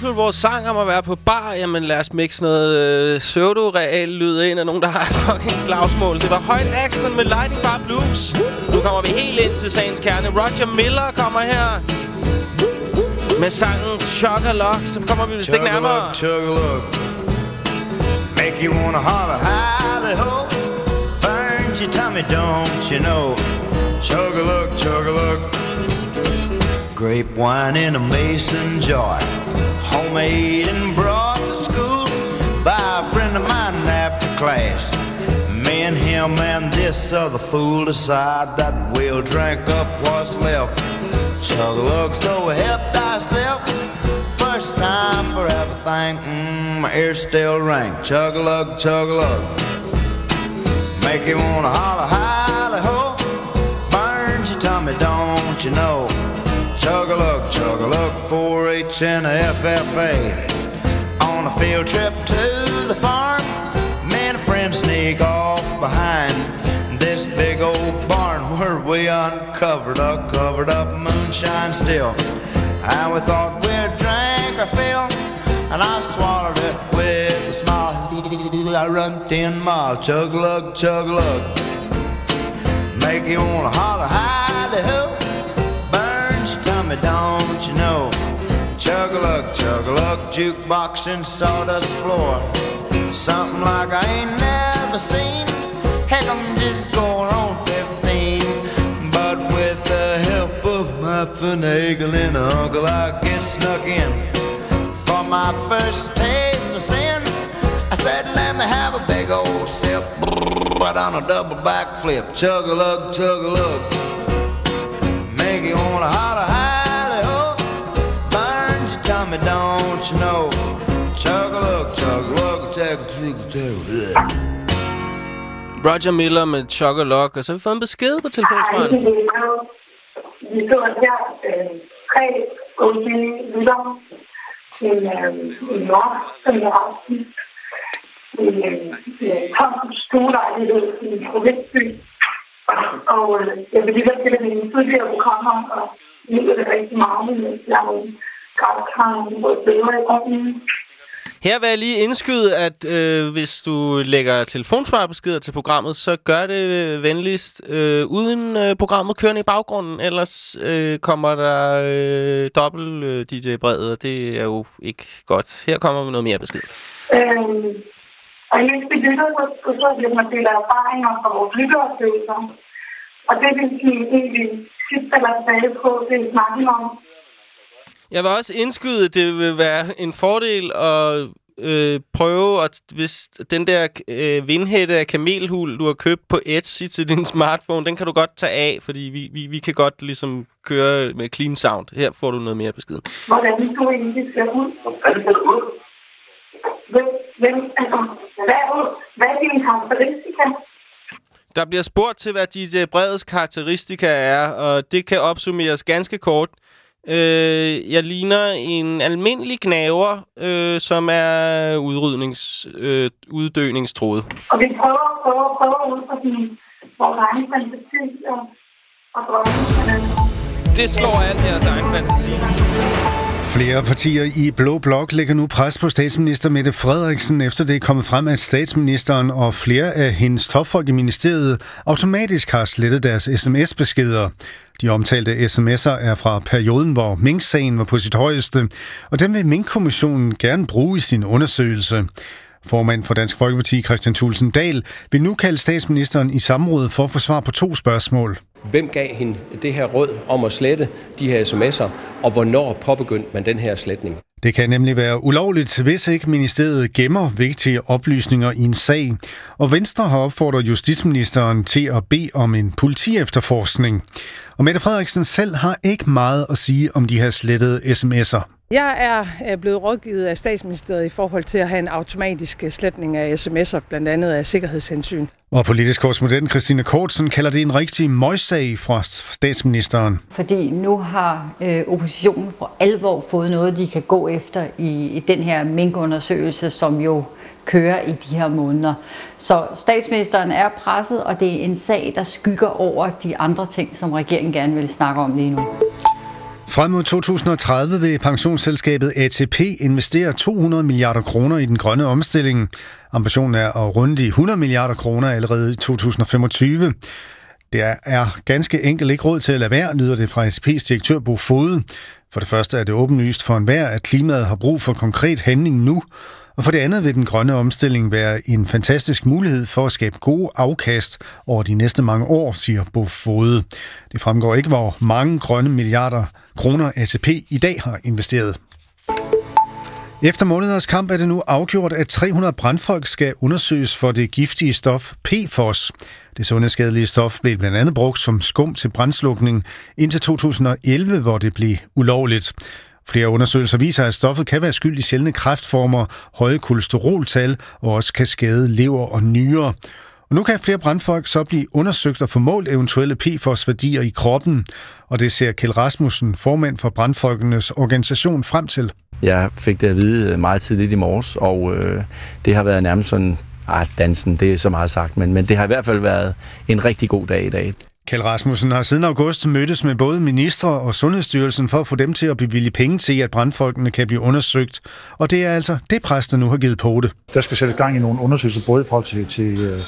Speaker 1: Afslutte vores sang om at være på bar. Jamen lad os mixe noget øh, pseudo-real lyd ind af nogen, der har et fucking slagsmål. Det var Højt Axton med Lighting Bar Blues. Nu kommer vi helt ind til sagens kerne. Roger Miller kommer her med sangen Chocolate. Så kommer vi vist ikke nærmere.
Speaker 6: Chug-a-lug, Make you wanna holler, howdy ho. Burns your tummy, don't you know? Chug-a-lug, chug-a-lug. Grape wine in a mason jar. Homemade and brought to school by a friend of mine after class. Me and him and this other fool decide that we'll drink up what's left. Chug-a-lug, so we helped ourselves. First time for everything. Mm, my ears still ring. Chug-a-lug, chug-a-lug. Make you wanna holler, holler, ho. Burns your tummy, don't you know? Chug-a-lug, chug-a-lug, 4-H and a FFA. On a field trip to the farm, me and a friend sneak off behind this big old barn where we uncovered a covered up moonshine still. And we thought we'd drink our fill, and I swallowed it with a smile. I run 10 miles, chug-a-lug, chug-a-lug. Make you wanna holler, ho. Don't you know? Chug-a-lug, chug-a-lug, jukebox and sawdust floor. Something like I ain't never seen. Heck, I'm just going on 15. But with the help of my finagling uncle, I get snuck in. For my first taste of sin, I said, let me have a big old sip. Right on a double backflip. Chug-a-lug, chug-a-lug. Make you wanna holler, holler, ho. Tummy, don't you know? Chug-a-lug, chug-a-lug, chug-a-lug.
Speaker 1: Roger Miller med Chocolate. Og så har vi fået en besked på telefonsvaren.
Speaker 7: Vi sidder her, øh, tre unge lytter til øh, en nord, som jeg har i en tom stuelejlighed i en provinsby. Og øh, jeg vil lige være til, at mine tidligere programmer, og nyder det rigtig meget, men jeg har
Speaker 1: her vil jeg lige indskyde, at øh, hvis du lægger telefonsvarbeskeder til programmet, så gør det venligst øh, uden øh, programmet kørende i baggrunden. Ellers øh, kommer der øh, dobbelt øh, DJ-brevet, og det er jo ikke godt. Her kommer vi noget mere besked.
Speaker 7: Øhm, og mens vi lytter, så forsøger vi at dele erfaringer fra vores lytteoplevelser. Og det vil sige egentlig sidst eller stadig på, det er snakken om.
Speaker 1: Jeg vil også indskyde, at det vil være en fordel at øh, prøve, at hvis den der øh, vindhætte af kamelhul, du har købt på Etsy til din smartphone, den kan du godt tage af, fordi vi, vi, vi kan godt ligesom køre med clean sound. Her får du noget mere besked.
Speaker 7: hvordan du egentlig ser ud. Hvem, hvem, altså, hvad, hvad er dine karakteristika?
Speaker 1: Der bliver spurgt til, hvad DJ Breds karakteristika er, og det kan opsummeres ganske kort. Øh, jeg ligner en almindelig knaver, øh, som er udrydnings, øh, uddøningstroet.
Speaker 7: Og vi prøver, prøver, prøver ud fra din, vores egen fantasi og, og drømme.
Speaker 1: Det slår alt jeres egen fantasi.
Speaker 8: Flere partier i Blå Blok lægger nu pres på statsminister Mette Frederiksen, efter det er kommet frem, at statsministeren og flere af hendes topfolk i ministeriet automatisk har slettet deres sms-beskeder. De omtalte sms'er er fra perioden, hvor Mink-sagen var på sit højeste, og den vil Mink-kommissionen gerne bruge i sin undersøgelse. Formand for Dansk Folkeparti, Christian Thulsen Dahl, vil nu kalde statsministeren i samråd for at få svar på to spørgsmål.
Speaker 9: Hvem gav hende det her råd om at slette de her sms'er, og hvornår påbegyndte man den her sletning?
Speaker 8: Det kan nemlig være ulovligt, hvis ikke ministeriet gemmer vigtige oplysninger i en sag. Og Venstre har opfordret justitsministeren til at bede om en politiefterforskning. Og Mette Frederiksen selv har ikke meget at sige om de her slettede sms'er.
Speaker 10: Jeg er øh, blevet rådgivet af statsministeriet i forhold til at have en automatisk øh, sletning af sms'er, blandt andet af sikkerhedshensyn.
Speaker 8: Og politisk korrespondent Christine Kortsen kalder det en rigtig møgssag fra statsministeren.
Speaker 11: Fordi nu har øh, oppositionen for alvor fået noget, de kan gå efter i, i den her minkundersøgelse, som jo kører i de her måneder. Så statsministeren er presset, og det er en sag, der skygger over de andre ting, som regeringen gerne vil snakke om lige nu.
Speaker 8: Frem mod 2030 vil pensionsselskabet ATP investere 200 milliarder kroner i den grønne omstilling. Ambitionen er at runde de 100 milliarder kroner allerede i 2025. Det er- er ganske enkelt ikke råd til at lade være, lyder det fra ATP's direktør Bo Fode. For det første er det åbenlyst for enhver, at klimaet har brug for konkret handling nu, og for det andet vil den grønne omstilling være en fantastisk mulighed for at skabe gode afkast over de næste mange år, siger Bo Fode. Det fremgår ikke, hvor mange grønne milliarder kroner ATP i dag har investeret. Efter måneders kamp er det nu afgjort, at 300 brandfolk skal undersøges for det giftige stof PFOS. Det sundhedsskadelige stof blev blandt andet brugt som skum til brandslukning indtil 2011, hvor det blev ulovligt. Flere undersøgelser viser, at stoffet kan være skyld i sjældne kræftformer, høje kolesteroltal og også kan skade lever og nyrer. Og nu kan flere brandfolk så blive undersøgt og få målt eventuelle PFOS-værdier i kroppen, og det ser Kjeld Rasmussen, formand for brandfolkenes organisation, frem til.
Speaker 12: Jeg fik det at vide øh, meget tidligt i morges, og øh, det har været nærmest sådan, ah, dansen, det er så meget sagt, men, men det har i hvert fald været en rigtig god dag i dag.
Speaker 8: Kjeld Rasmussen har siden august mødtes med både ministre og Sundhedsstyrelsen for at få dem til at bevilge penge til, at brandfolkene kan blive undersøgt. Og det er altså det pres, der nu har givet på det.
Speaker 13: Der skal sættes gang i nogle undersøgelser, både i forhold til, til øh,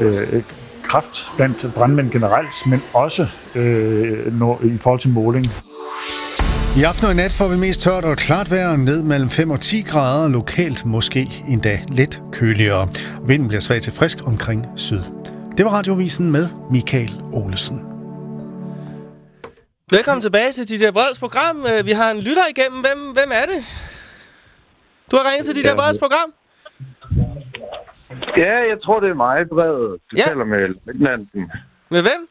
Speaker 13: øh, kraft blandt brandmænd generelt, men også øh, når, i forhold til måling.
Speaker 8: I aften og i nat får vi mest tørt og klart vejr ned mellem 5 og 10 grader, lokalt måske endda lidt køligere. Vinden bliver svag til frisk omkring syd. Det var radiovisen med Michael Olesen.
Speaker 1: Velkommen tilbage til dit Breds program. Øh, Vi har en lytter igennem. Hvem, hvem er det? Du har ringet til dit
Speaker 14: Ja.
Speaker 1: Breds program?
Speaker 14: Ja, jeg tror, det er mig, brevet. Du
Speaker 1: Ja.
Speaker 14: taler med løjtnanten.
Speaker 1: Med hvem?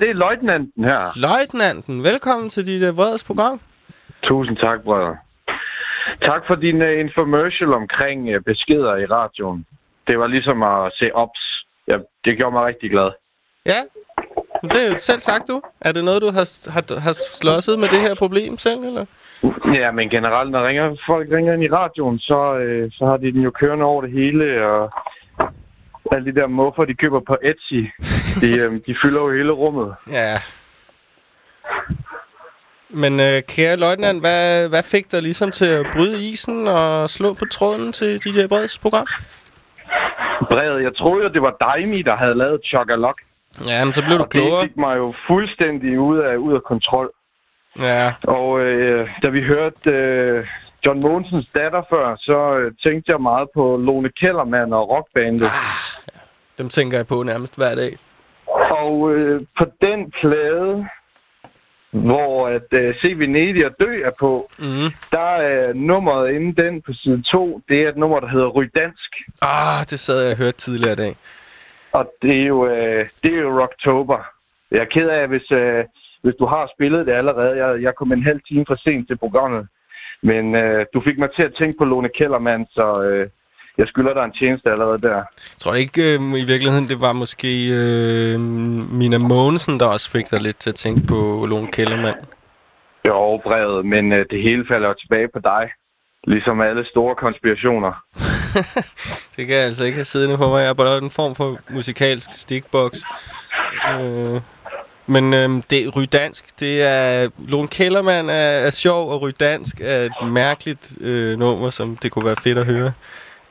Speaker 14: Det er løjtnanten her.
Speaker 1: Løjtnanten. Velkommen til dit Breds program.
Speaker 14: Tusind tak, brevet. Tak for din uh, infomercial omkring uh, beskeder i radioen. Det var ligesom at se ops. Ja, det gjorde mig rigtig glad.
Speaker 1: Ja, det er jo selv sagt du. Er det noget, du har, har, har slåsset med det her problem selv, eller?
Speaker 14: Ja, men generelt, når ringer, folk ringer ind i radioen, så, øh, så har de den jo kørende over det hele, og alle de der muffer, de køber på Etsy, de, øh, de fylder jo hele rummet.
Speaker 1: Ja. Men øh, kære løjtnant, hvad, hvad fik dig ligesom til at bryde isen og slå på tråden til DJ Breds program?
Speaker 14: Brevet, jeg troede jo, det var Daimi, der havde lavet Chokalok.
Speaker 1: Ja, men så blev du
Speaker 14: og det
Speaker 1: klogere.
Speaker 14: fik mig jo fuldstændig ud af, ud af kontrol.
Speaker 1: Ja.
Speaker 14: Og øh, da vi hørte øh, John Mogensens datter før, så øh, tænkte jeg meget på Lone Kellermann og rockbandet. Ah,
Speaker 1: Dem tænker jeg på nærmest hver dag.
Speaker 14: Og øh, på den plade, hvor at øh, Se Venedig og Dø er på,
Speaker 1: mm.
Speaker 14: der er nummeret inden den på side 2, det er et nummer, der hedder Rydansk.
Speaker 1: Ah, det sad jeg og hørte tidligere i dag.
Speaker 14: Og det er jo, øh, det er jo Rocktober. Jeg er ked af, hvis, øh, hvis du har spillet det allerede. Jeg, jeg kom en halv time for sent til programmet. Men øh, du fik mig til at tænke på Lone Kellermann, så øh, jeg skylder dig en tjeneste allerede der.
Speaker 1: Jeg tror ikke øh, i virkeligheden, det var måske øh, Mina Mogensen, der også fik dig lidt til at tænke på Lone Kellermann.
Speaker 14: Jo, brevet, men øh, det hele falder tilbage på dig. Ligesom alle store konspirationer.
Speaker 1: Det kan jeg altså ikke have siddende på mig. Jeg lavet en form for musikalsk stikboks. Øh, men øh, det er rydansk. Det er... Lone Kellermann er, er sjov, og rydansk er et mærkeligt øh, nummer, som det kunne være fedt at høre.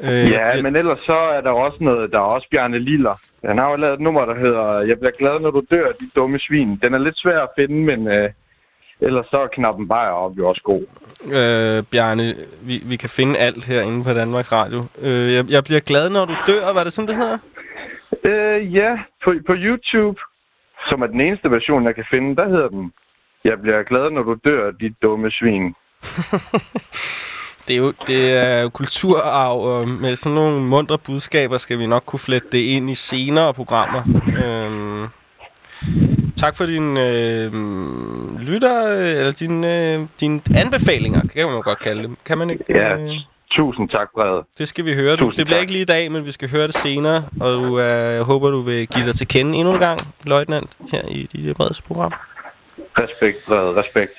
Speaker 1: Øh,
Speaker 14: Ja,
Speaker 1: jeg-
Speaker 14: men ellers så er der også noget, der er også Bjarne Liller. Han har jo lavet et nummer, der hedder Jeg bliver glad, når du dør, dit dumme svin. Den er lidt svær at finde, men øh, ellers så er knappen bare op jo også god.
Speaker 1: Øh, Bjarne, vi, vi kan finde alt herinde på Danmarks Radio. Øh, jeg, jeg bliver glad, når du dør. Var det sådan, det hedder?
Speaker 14: Øh, ja, på, på YouTube, som er den eneste version, jeg kan finde, der hedder den Jeg bliver glad, når du dør, dit dumme svin.
Speaker 1: Det er jo, det er jo kulturarv, og med sådan nogle mundre budskaber skal vi nok kunne flette det ind i senere programmer. Øhm, tak for din øh, lytter, eller din, øh, dine anbefalinger, kan man jo godt kalde dem. Kan man ikke?
Speaker 14: Ja,
Speaker 1: Øh,
Speaker 14: tusind tak, Brede.
Speaker 1: det skal vi høre.
Speaker 14: Tusind
Speaker 1: det bliver
Speaker 14: tak.
Speaker 1: ikke lige i dag, men vi skal høre det senere. Og du, øh, jeg håber, du vil give dig til kende endnu en gang, løjtnant, her i dit breds program.
Speaker 14: Respekt, Brede, respekt.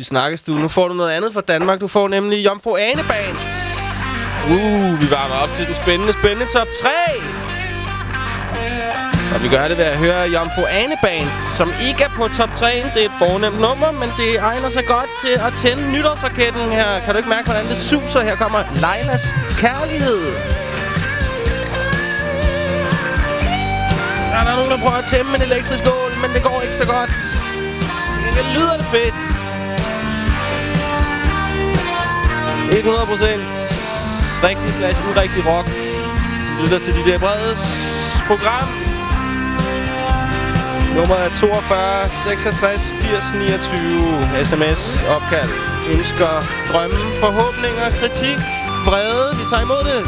Speaker 1: Vi snakkestuen. du. Nu får du noget andet fra Danmark. Du får nemlig Jomfru Ane Band. Uh, vi varmer op til den spændende, spændende top 3. Og vi gør det ved at høre Jomfru Ane Band, som ikke er på top 3. Det er et fornemt nummer, men det egner sig godt til at tænde nytårsraketten her. Kan du ikke mærke, hvordan det suser? Her kommer Leilas Kærlighed. Der er der nogen, der prøver at tæmme en elektrisk ål, men det går ikke så godt. Det lyder det fedt. 100% Rigtig slash urigtig rock. Du lytter til DJ Bredes program. Nummer er 42 66 80 29. SMS, opkald, ønsker, drømme, forhåbninger, kritik, vrede. Vi tager imod det.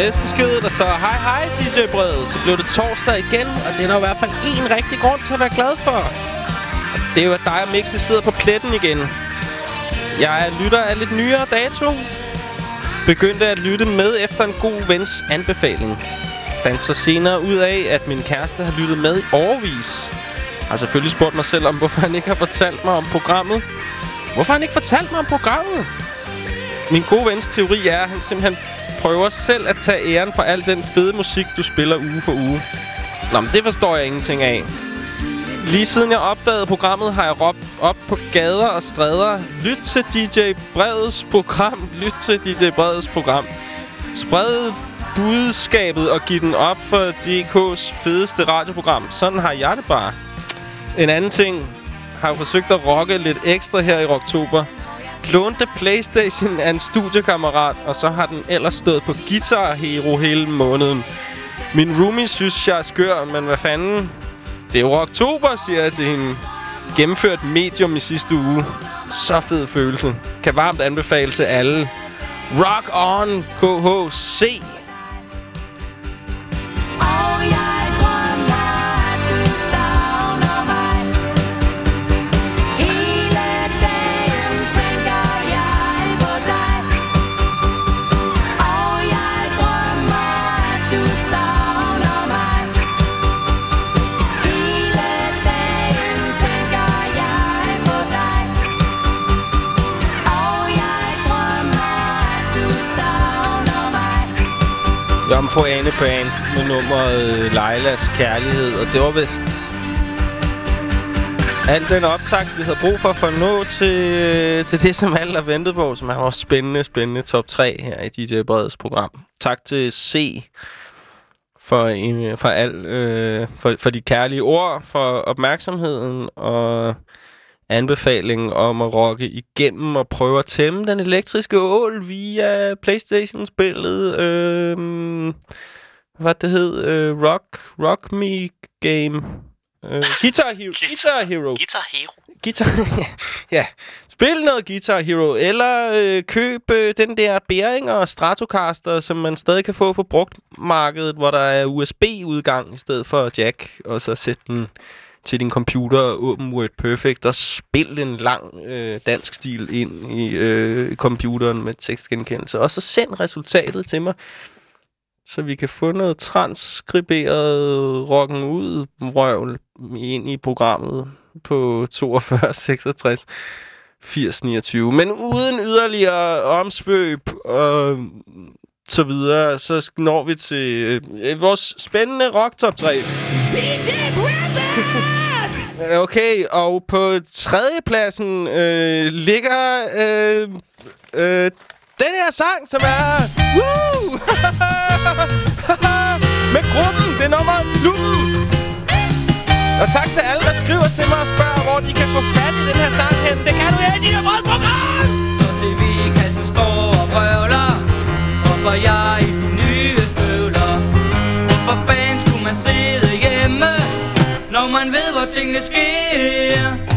Speaker 1: Sms-besked, der står Hej hej DJ Brede, så blev det torsdag igen Og det er der i hvert fald en rigtig grund til at være glad for. Og Det er jo, at dig og Mixi sidder på pletten igen. Jeg er lytter af lidt nyere dato. Begyndte at lytte med efter en god vens anbefaling. Fandt så senere ud af, at min kæreste har lyttet med i overvis Har selvfølgelig spurgt mig selv om, hvorfor han ikke har fortalt mig om programmet. Hvorfor har han ikke fortalt mig om programmet? Min gode vens teori er, at han simpelthen prøver selv at tage æren for al den fede musik, du spiller uge for uge. Nå, men det forstår jeg ingenting af. Lige siden jeg opdagede programmet, har jeg råbt op på gader og stræder. Lyt til DJ Breds program. Lyt til DJ Breds program. Spred budskabet og giv den op for DK's fedeste radioprogram. Sådan har jeg det bare. En anden ting. Har jeg forsøgt at rocke lidt ekstra her i oktober. Lånte Playstation af en studiekammerat, og så har den ellers stået på Guitar Hero hele måneden. Min roomie synes, jeg er skør, men hvad fanden? Det er jo oktober, siger jeg til hende. Gennemført medium i sidste uge. Så fed følelse. Kan varmt anbefale til alle. Rock on, KHC. Jomfru Ane Band med nummeret øh, Leilas Kærlighed. Og det var vist alt den optakt, vi havde brug for for at nå til, øh, til det, som alle har ventet på, som er vores spændende, spændende top 3 her i DJ Breds program. Tak til C for, en, for, al, øh, for, for de kærlige ord, for opmærksomheden og anbefalingen om at rocke igennem og prøve at tæmme den elektriske ål via Playstation-spillet. Øh, hvad det hed? Øh, rock, rock Me Game. Øh, Guitar Hero. Guitar Hero.
Speaker 2: Guitar Hero.
Speaker 1: Guitar, ja. Spil noget Guitar Hero, eller øh, køb øh, den der Behringer Stratocaster, som man stadig kan få på brugtmarkedet, hvor der er USB-udgang i stedet for jack, og så sæt den til din computer åben Word Perfect, og spil en lang øh, dansk stil ind i øh, computeren med tekstgenkendelse, og så send resultatet til mig, så vi kan få noget transkriberet rocken ud røvl ind i programmet på 42 66 80 29. Men uden yderligere omsvøb og så videre, så når vi til øh, vores spændende rock top 3. Okay, og på tredjepladsen øh, ligger øh, øh, den her sang, som er... Woo! Med gruppen, det er nummeret Klubben. Og tak til alle, der skriver til mig og spørger, hvor de kan få fat i den her sang hen. Det kan du her i dit program!
Speaker 15: Når tv-kassen står og brøvler Hopper jeg i de nye støvler Hvorfor fanden skulle man sidde hjemme Når man ved, hvor tingene sker?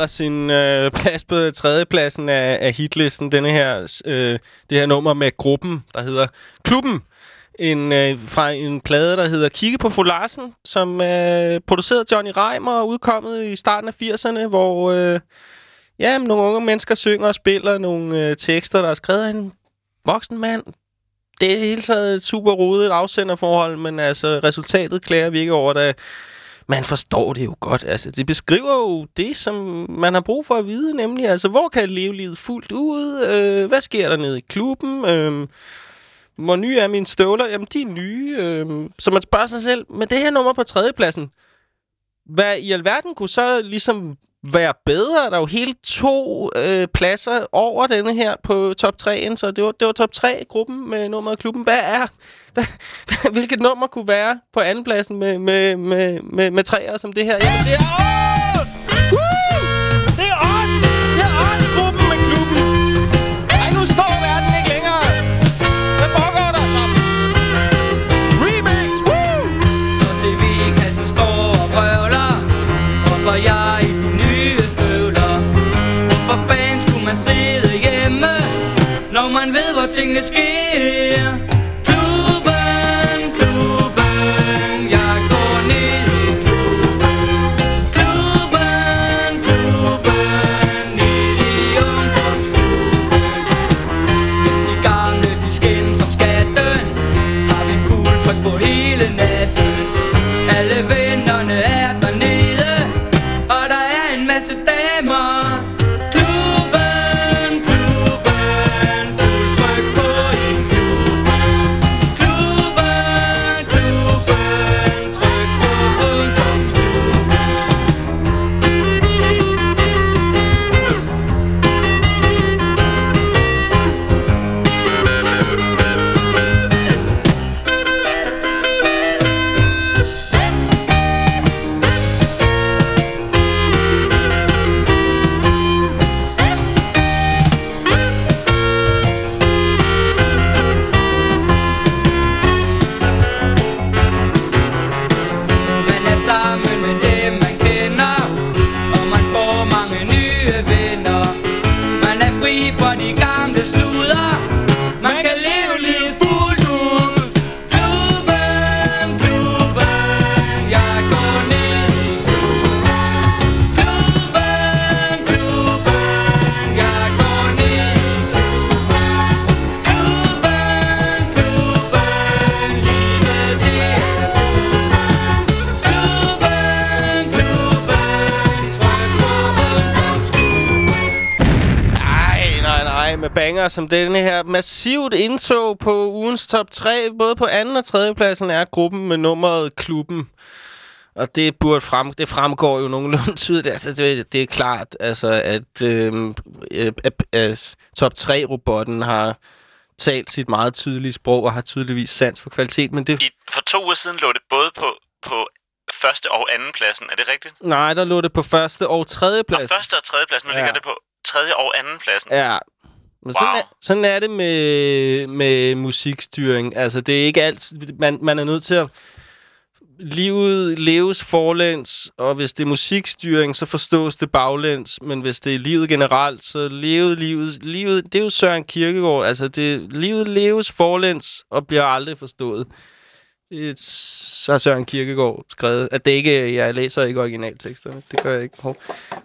Speaker 1: Fastholder sin øh, plads på tredjepladsen af, af hitlisten. Denne her, øh, det her nummer med gruppen, der hedder Klubben. En, øh, fra en plade, der hedder Kigge på Fru Larsen, som øh, producerede Johnny Reimer og udkommet i starten af 80'erne, hvor øh, ja, nogle unge mennesker synger og spiller nogle øh, tekster, der er skrevet af en voksen mand. Det er i det hele taget et super rodet afsenderforhold, men altså resultatet klager vi ikke over, da man forstår det jo godt. Altså, det beskriver jo det, som man har brug for at vide, nemlig, altså, hvor kan jeg leve livet fuldt ud? Øh, hvad sker der nede i klubben? Øh, hvor nye er mine støvler? Jamen, de er nye. Øh, så man spørger sig selv, men det her nummer på tredjepladsen, hvad i alverden kunne så ligesom være bedre? Der er jo hele to øh, pladser over denne her på top 3'en, så det var, det var top 3-gruppen med nummeret klubben. Hvad er... Hvad, hvilket nummer kunne være på andenpladsen med, med, med, med, med træer som det her? Jamen, det er... Åh!
Speaker 15: Ved, hvor tingene
Speaker 1: som denne her. Massivt indtog på ugens top 3. Både på anden og tredje pladsen er gruppen med nummeret Klubben. Og det burde frem, det fremgår jo nogenlunde tydeligt. Altså, det, det er klart, altså, at øh, øh, øh, top 3-robotten har talt sit meget tydelige sprog og har tydeligvis sans for kvalitet. Men det,
Speaker 2: I, for to uger siden lå det både på, på første og anden pladsen. Er det rigtigt?
Speaker 1: nej, der lå det på første og tredje
Speaker 2: Og
Speaker 1: plads.
Speaker 2: første og tredje pladsen. Nu
Speaker 1: Ja.
Speaker 2: ligger det på tredje og anden pladsen.
Speaker 1: Ja. Men sådan, er, sådan er det med, med musikstyring. Altså, det er ikke alt... Man, man er nødt til at... Livet leves forlæns, og hvis det er musikstyring, så forstås det baglæns. Men hvis det er livet generelt, så levet livet... livet det er jo Søren Kierkegaard. Altså, det, livet leves forlæns og bliver aldrig forstået. Det, så har Søren Kierkegaard skrevet, at det ikke... Jeg læser ikke originalteksterne. Det gør jeg ikke. Hov.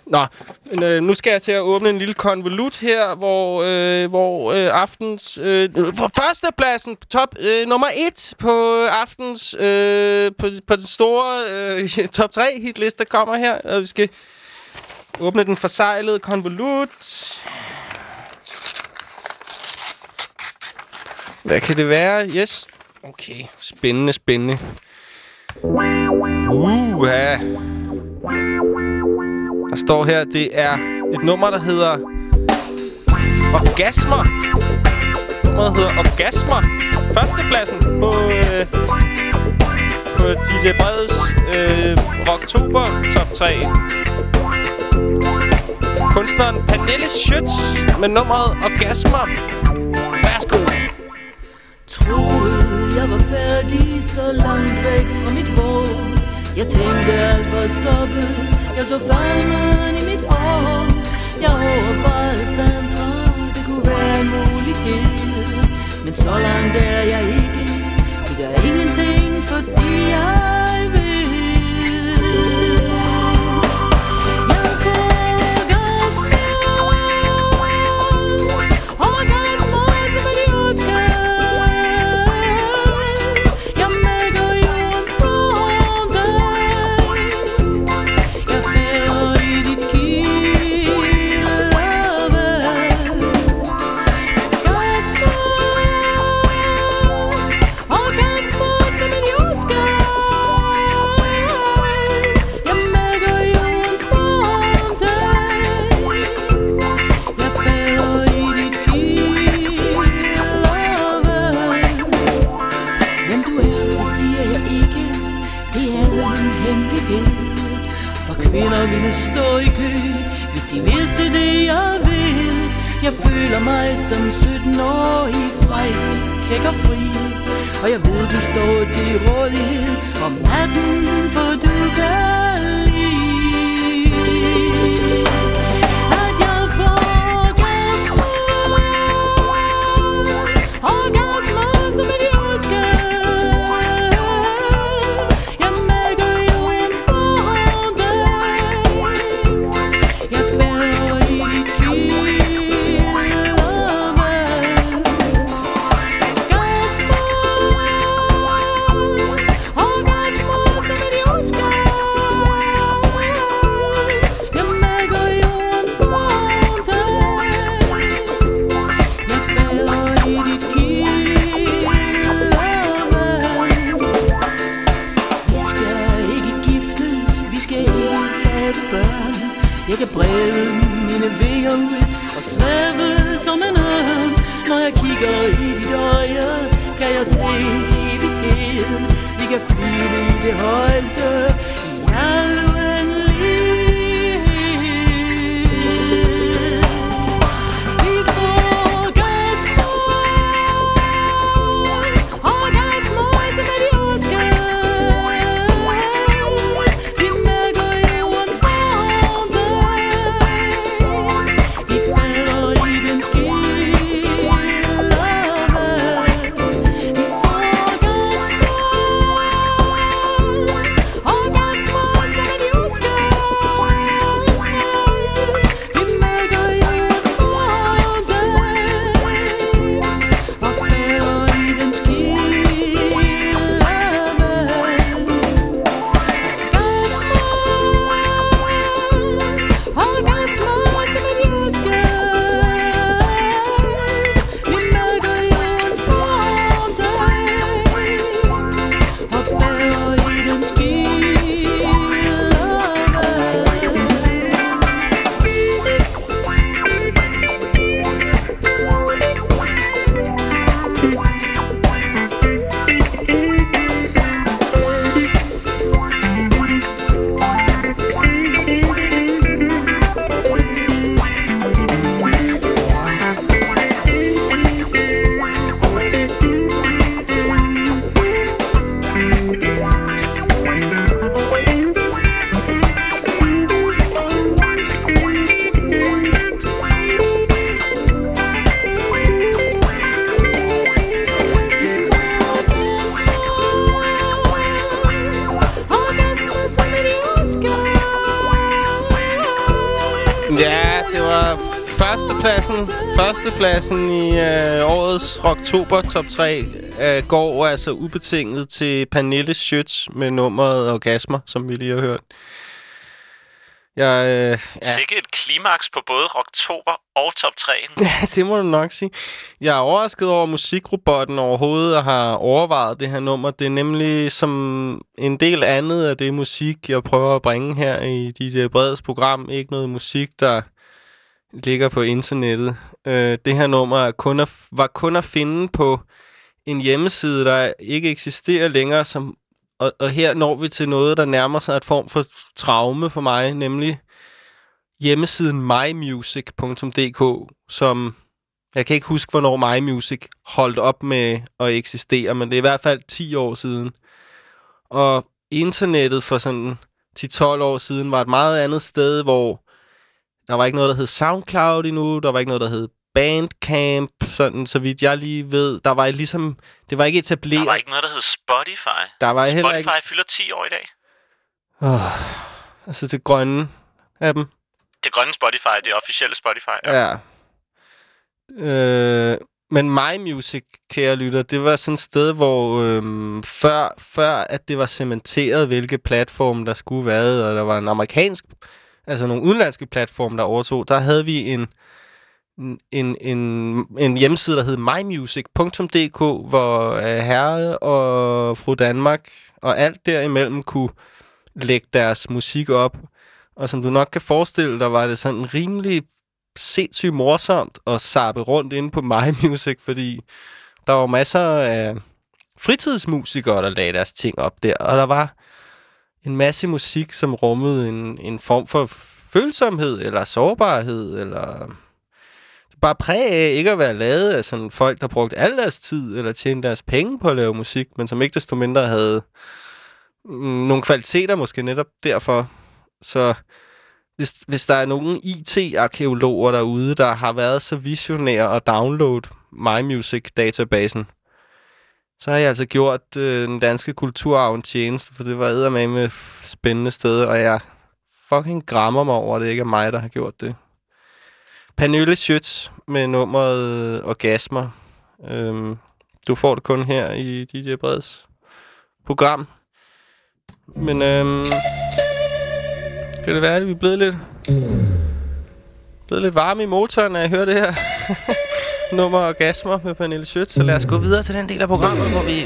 Speaker 1: Nå, men, øh, nu skal jeg til at åbne en lille konvolut her, hvor, øh, hvor øh, aftens... Øh, øh på førstepladsen, top øh, nummer et på aftens... Øh, på, på den store øh, top 3 hitliste kommer her, og vi skal åbne den forsejlede konvolut. Hvad kan det være? Yes. Okay, spændende, spændende. Uha. Der står her, det er et nummer, der hedder Orgasmer. Nummeret hedder Orgasmer. Førstepladsen på, øh, på DJ Breds øh, Rocktober top 3. Kunstneren Pernille Schütz med nummeret Orgasmer. Værsgo.
Speaker 16: Troede jeg var færdig så langt væk fra mit våg Jeg tænkte alt var stoppet. Jeg så falmen i mit år. Jeg overvejede tantra Det kunne være en mulighed Men så langt er jeg ikke. Det gør ingenting fordi jeg som 17-årig frej Kæk og fri. Og jeg ved du står til rådighed Om natten for du kan lide.
Speaker 1: Årets Rocktober Top 3 øh, går altså ubetinget til Pernille Schütz med nummeret Orgasmer, som vi lige har hørt. Jeg, øh, ja.
Speaker 2: Sikke et klimaks på både Rocktober og Top 3.
Speaker 1: Ja, det må du nok sige. Jeg er overrasket over musikrobotten overhovedet og har overvejet det her nummer. Det er nemlig som en del andet af det musik, jeg prøver at bringe her i DJ Breds program. Ikke noget musik, der ligger på internettet. Øh, det her nummer er kun at, var kun at finde på en hjemmeside, der ikke eksisterer længere, som og, og her når vi til noget, der nærmer sig et form for traume for mig, nemlig hjemmesiden mymusic.dk, som jeg kan ikke huske, hvornår MyMusic holdt op med at eksistere, men det er i hvert fald 10 år siden. Og internettet for sådan 10-12 år siden var et meget andet sted, hvor der var ikke noget, der hed SoundCloud endnu, der var ikke noget, der hed Bandcamp, sådan, så vidt jeg lige ved. Der var ligesom, det var ikke etableret.
Speaker 2: Der var ikke noget, der hed Spotify.
Speaker 1: Der var heller
Speaker 2: Spotify
Speaker 1: ikke-
Speaker 2: fylder 10 år i dag.
Speaker 1: Oh, altså det grønne af dem.
Speaker 2: Det grønne Spotify, det officielle Spotify.
Speaker 1: Ja. Øh, men My Music, kære lytter, det var sådan et sted, hvor øhm, før, før at det var cementeret, hvilke platforme der skulle være, og der var en amerikansk, altså nogle udenlandske platforme, der overtog, der havde vi en, en, en, en hjemmeside, der hed mymusic.dk, hvor øh, herre og fru Danmark og alt derimellem kunne lægge deres musik op. Og som du nok kan forestille dig, var det sådan rimelig sindssygt morsomt at sappe rundt inde på MyMusic, fordi der var masser af fritidsmusikere, der lagde deres ting op der, og der var en masse musik, som rummede en, en form for følsomhed, eller sårbarhed, eller bare præg af ikke at være lavet af sådan folk, der brugte al deres tid, eller tjente deres penge på at lave musik, men som ikke desto mindre havde mm, nogle kvaliteter måske netop derfor. Så hvis, hvis der er nogen IT-arkeologer derude, der har været så visionære at downloade MyMusic-databasen, så har jeg altså gjort øh, den danske kulturarv en tjeneste, for det var med spændende sted, og jeg fucking grammer mig over, at det ikke er mig, der har gjort det. Pernille Schütz med nummeret øh, Orgasmer. Øhm, du får det kun her i DJ Breds program. Men øhm, kan det være, at vi er blevet lidt, blevet lidt varme i motoren, når jeg hører det her nummer Orgasmer med Pernille Schødt. Så lad os gå videre til den del af programmet, hvor vi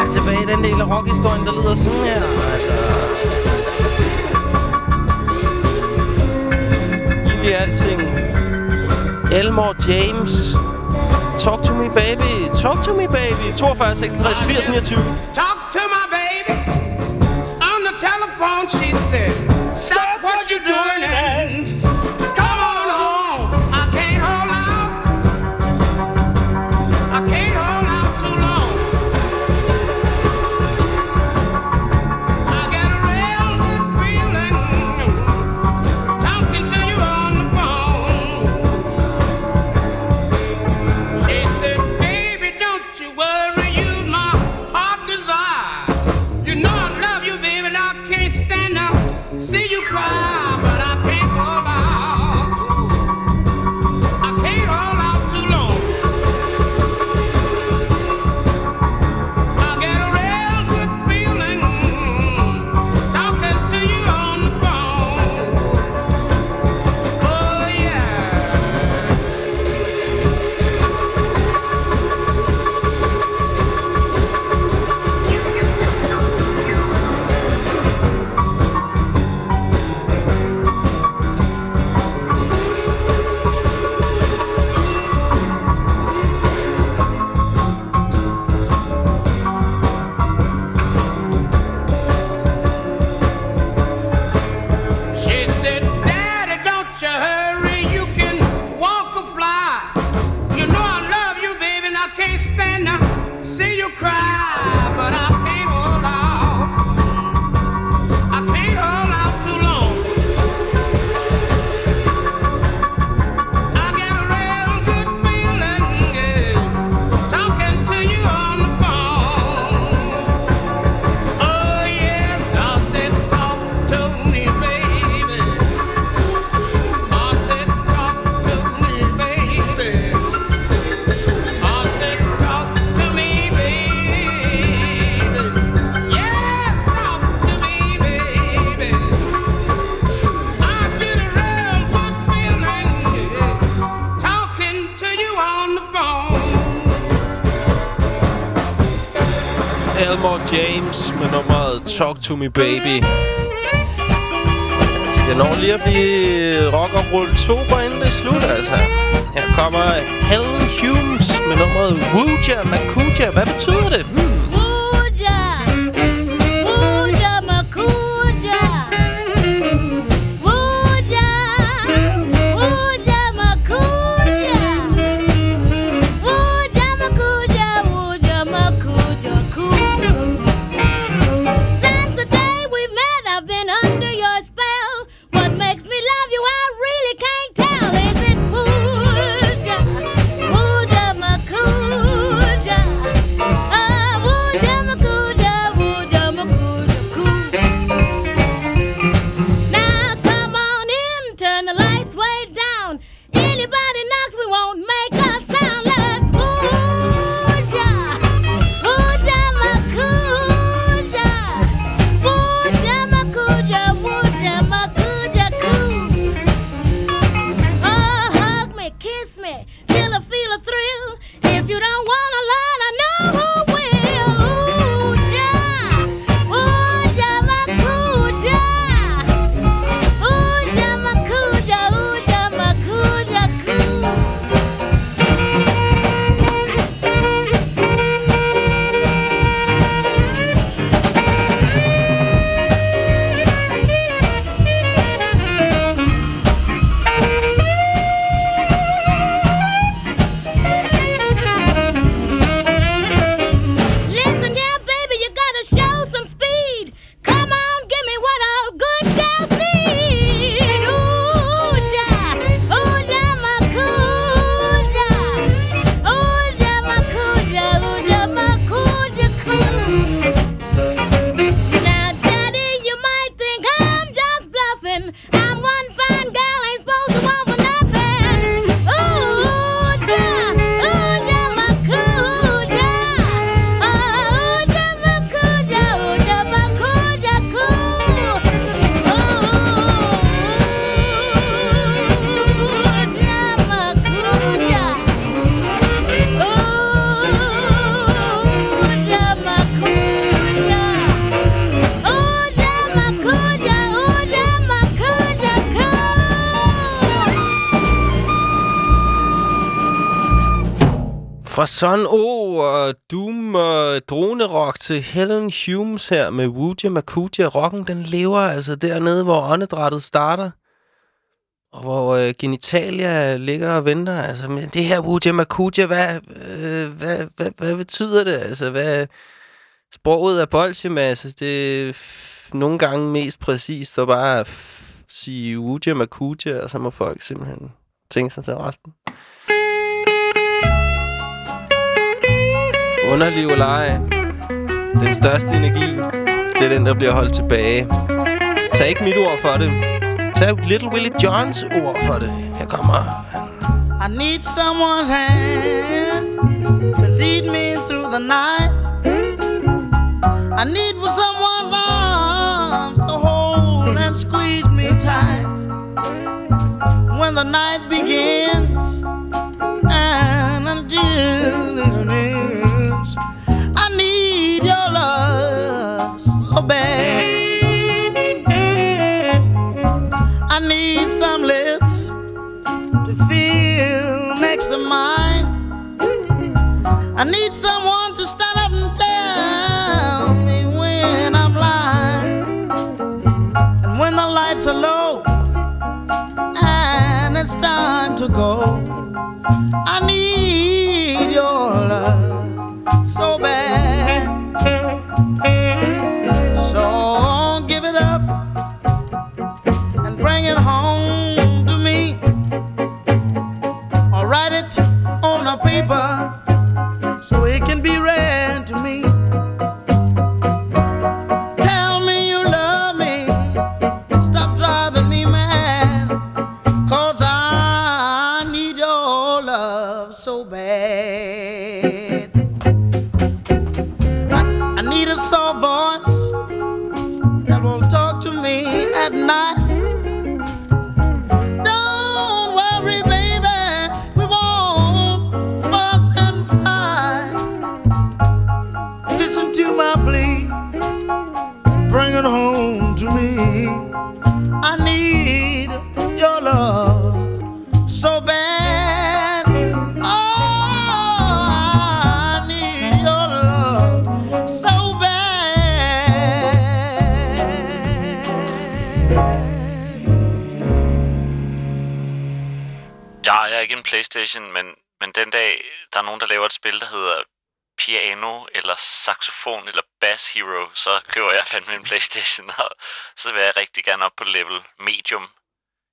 Speaker 1: er tilbage i den del af rockhistorien, der lyder sådan her. Altså, egentlig alting. Elmore James. Talk to me, baby. Talk to me, baby. 42, 66, 80, 29.
Speaker 17: Talk to my baby on the telephone. She said, To
Speaker 18: Me Baby. Jeg når lige at blive rock og roll 2 inden det slutter, altså. Her kommer Helen Humes med nummeret Wooja Makuja. Hvad betyder det? Hmm. Fra Sun O og Doom og dronerock til Helen Humes her med Wuja Makuja. Rocken, den lever altså dernede, hvor åndedrættet starter. Og hvor øh, genitalia ligger og venter. Altså, men det her Wuja Makuja, hvad, øh, hvad, hvad, hvad betyder det? Altså, hvad... Sproget er bolsjemasse. Det er nogle gange mest præcist at bare sige Wuja Makuja, og så må folk simpelthen tænke sig til resten. Underliv og lege. Den største energi, det er den, der bliver holdt tilbage. Tag ikke mit ord for det. Tag Little Willie Johns ord for det. Her kommer han.
Speaker 19: I need someone's hand to lead me through the night. I need for someone's arms to hold and squeeze me tight. When the night begins and until it ends, I need your love so bad. I need some lips to feel next to mine. I need someone to stand up and tell me when I'm lying. And when the lights are low and it's time to go, I need your love so bad. So give it up and bring it home to me. Or write it on a paper so it can be read to me.
Speaker 2: Playstation, men, men den dag, der er nogen, der laver et spil, der hedder piano, eller saxofon, eller bass hero, så køber jeg fandme en Playstation, og så vil jeg rigtig gerne op på level medium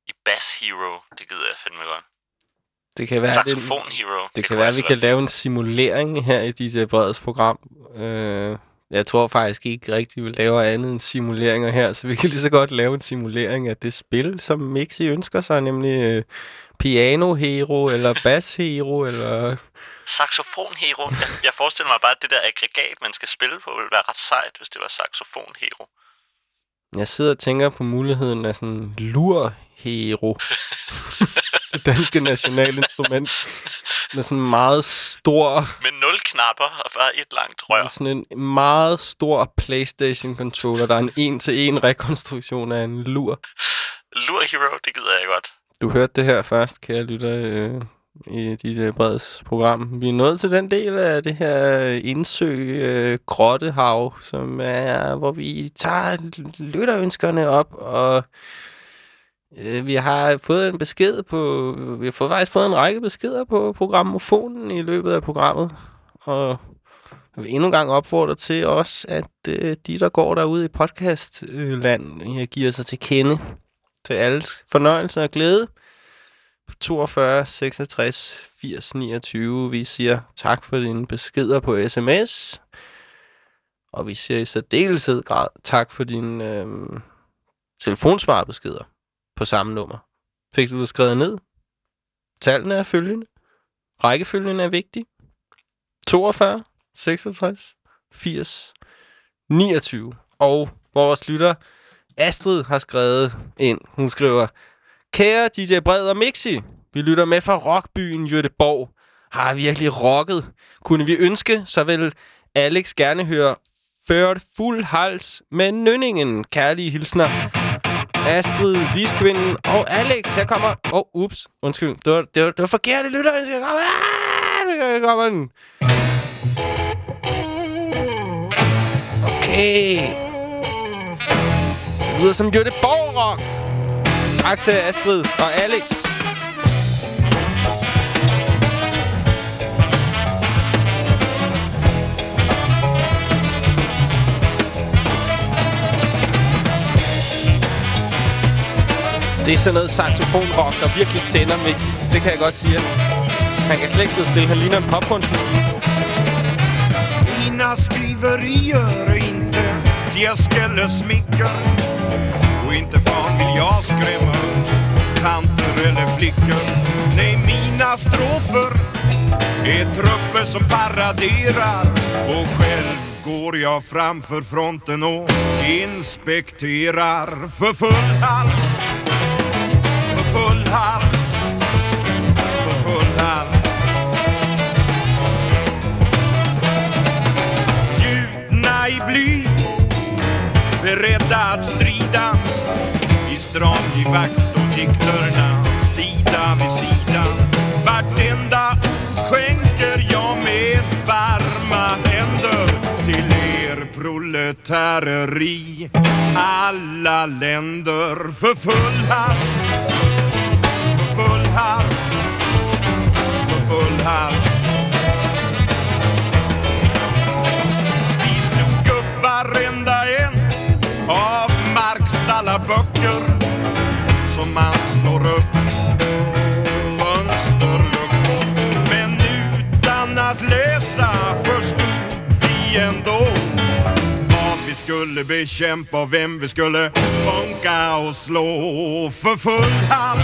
Speaker 2: i bass hero. Det gider jeg fandme godt.
Speaker 1: Det kan være,
Speaker 2: Saxofon hero.
Speaker 1: Det, det kan være, vi kan lave en simulering her i DJ Breds program. Øh, jeg tror faktisk ikke rigtig, vi laver andet end simuleringer her, så vi kan lige så godt lave en simulering af det spil, som Mixi ønsker sig, nemlig øh, Piano Hero, eller Bass Hero, eller...
Speaker 2: Saxofon hero. Jeg, jeg forestiller mig bare, at det der aggregat, man skal spille på, ville være ret sejt, hvis det var saxofon hero.
Speaker 1: Jeg sidder og tænker på muligheden af sådan lur hero. det danske nationalinstrument. Med sådan en meget stor...
Speaker 2: Med nul knapper og bare et langt rør.
Speaker 1: Med sådan en meget stor Playstation-controller. Der er en en-til-en rekonstruktion af en lur.
Speaker 2: Lur hero, det gider jeg godt.
Speaker 1: Du hørte det her først, kære lytter, øh, i dit øh, breds program. Vi er nået til den del af det her øh, indsø øh, grottehav, som er, hvor vi tager lytterønskerne op, og øh, vi har fået en besked på, vi har fået, faktisk fået en række beskeder på programmofonen i løbet af programmet, og jeg vil endnu en gang opfordre til også, at øh, de, der går derude i podcastland, øh, giver sig til kende til alles fornøjelse og glæde. På 42 66 80 29. Vi siger tak for dine beskeder på sms. Og vi siger i særdeleshed grad tak for dine øh, telefonsvarbeskeder på samme nummer. Fik du det skrevet ned? Tallene er følgende. Rækkefølgen er vigtig. 42 66 80 29. Og vores lytter Astrid har skrevet ind. Hun skriver, Kære DJ Bred og Mixi, vi lytter med fra rockbyen Jødeborg. Har virkelig rocket. Kunne vi ønske, så vil Alex gerne høre Ført fuld hals med Nønningen. Kærlige hilsner. Astrid, Viskvinden og Alex. Her kommer... Åh, oh, ups. Undskyld. Det var, det var, det var forkert, det lytter. Jeg skal. Ah, kommer den. Okay. Det lyder som Jødeborg Rock. Tak til Astrid og Alex. Det er sådan noget saxofonrock, der virkelig tænder mix. Det kan jeg godt sige. Han kan slet ikke sidde stille. Han ligner en popcornsmaskine.
Speaker 20: Mina skriverier är inte fjäsk eller Och inte fan vill jag skrämma tanter eller flickor. Nej, mina strofer är trupper som paraderar. Och själv går jag framför fronten och inspekterar. För full hals, för full hals, för full hals Beredda att strida. I stramgivakt och dikterna Sida vid sida. Vartenda skänker jag med varma händer Till er proletärer i alla länder. För full hatt, För full hatt, För full hals slog upp varenda böcker som man slår upp fönsterluckor. Men utan att läsa förstod vi ändå vad vi skulle bekämpa och vem vi skulle punka och slå för full hand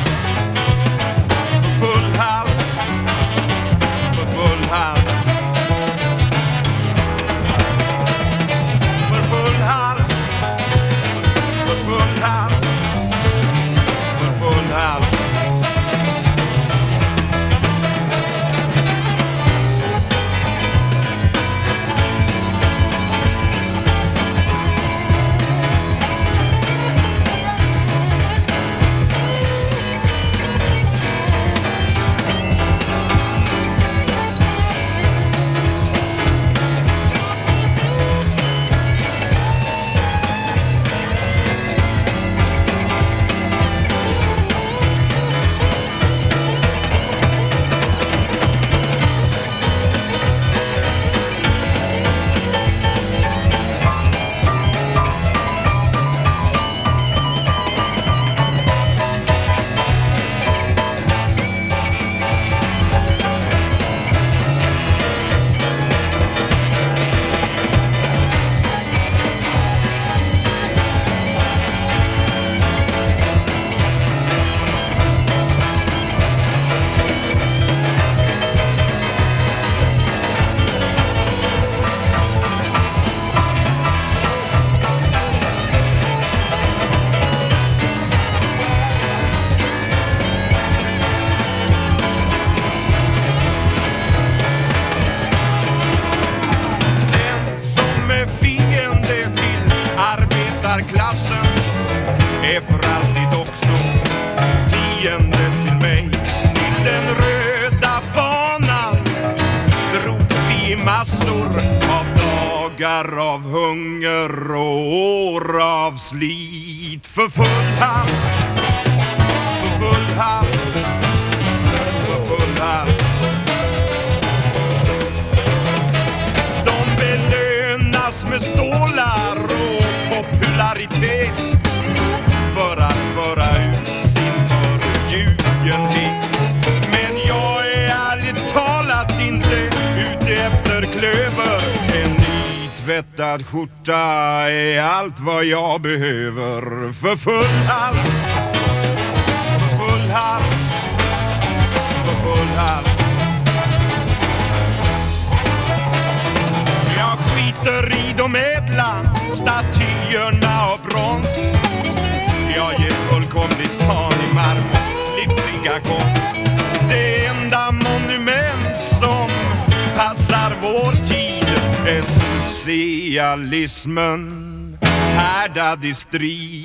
Speaker 20: strid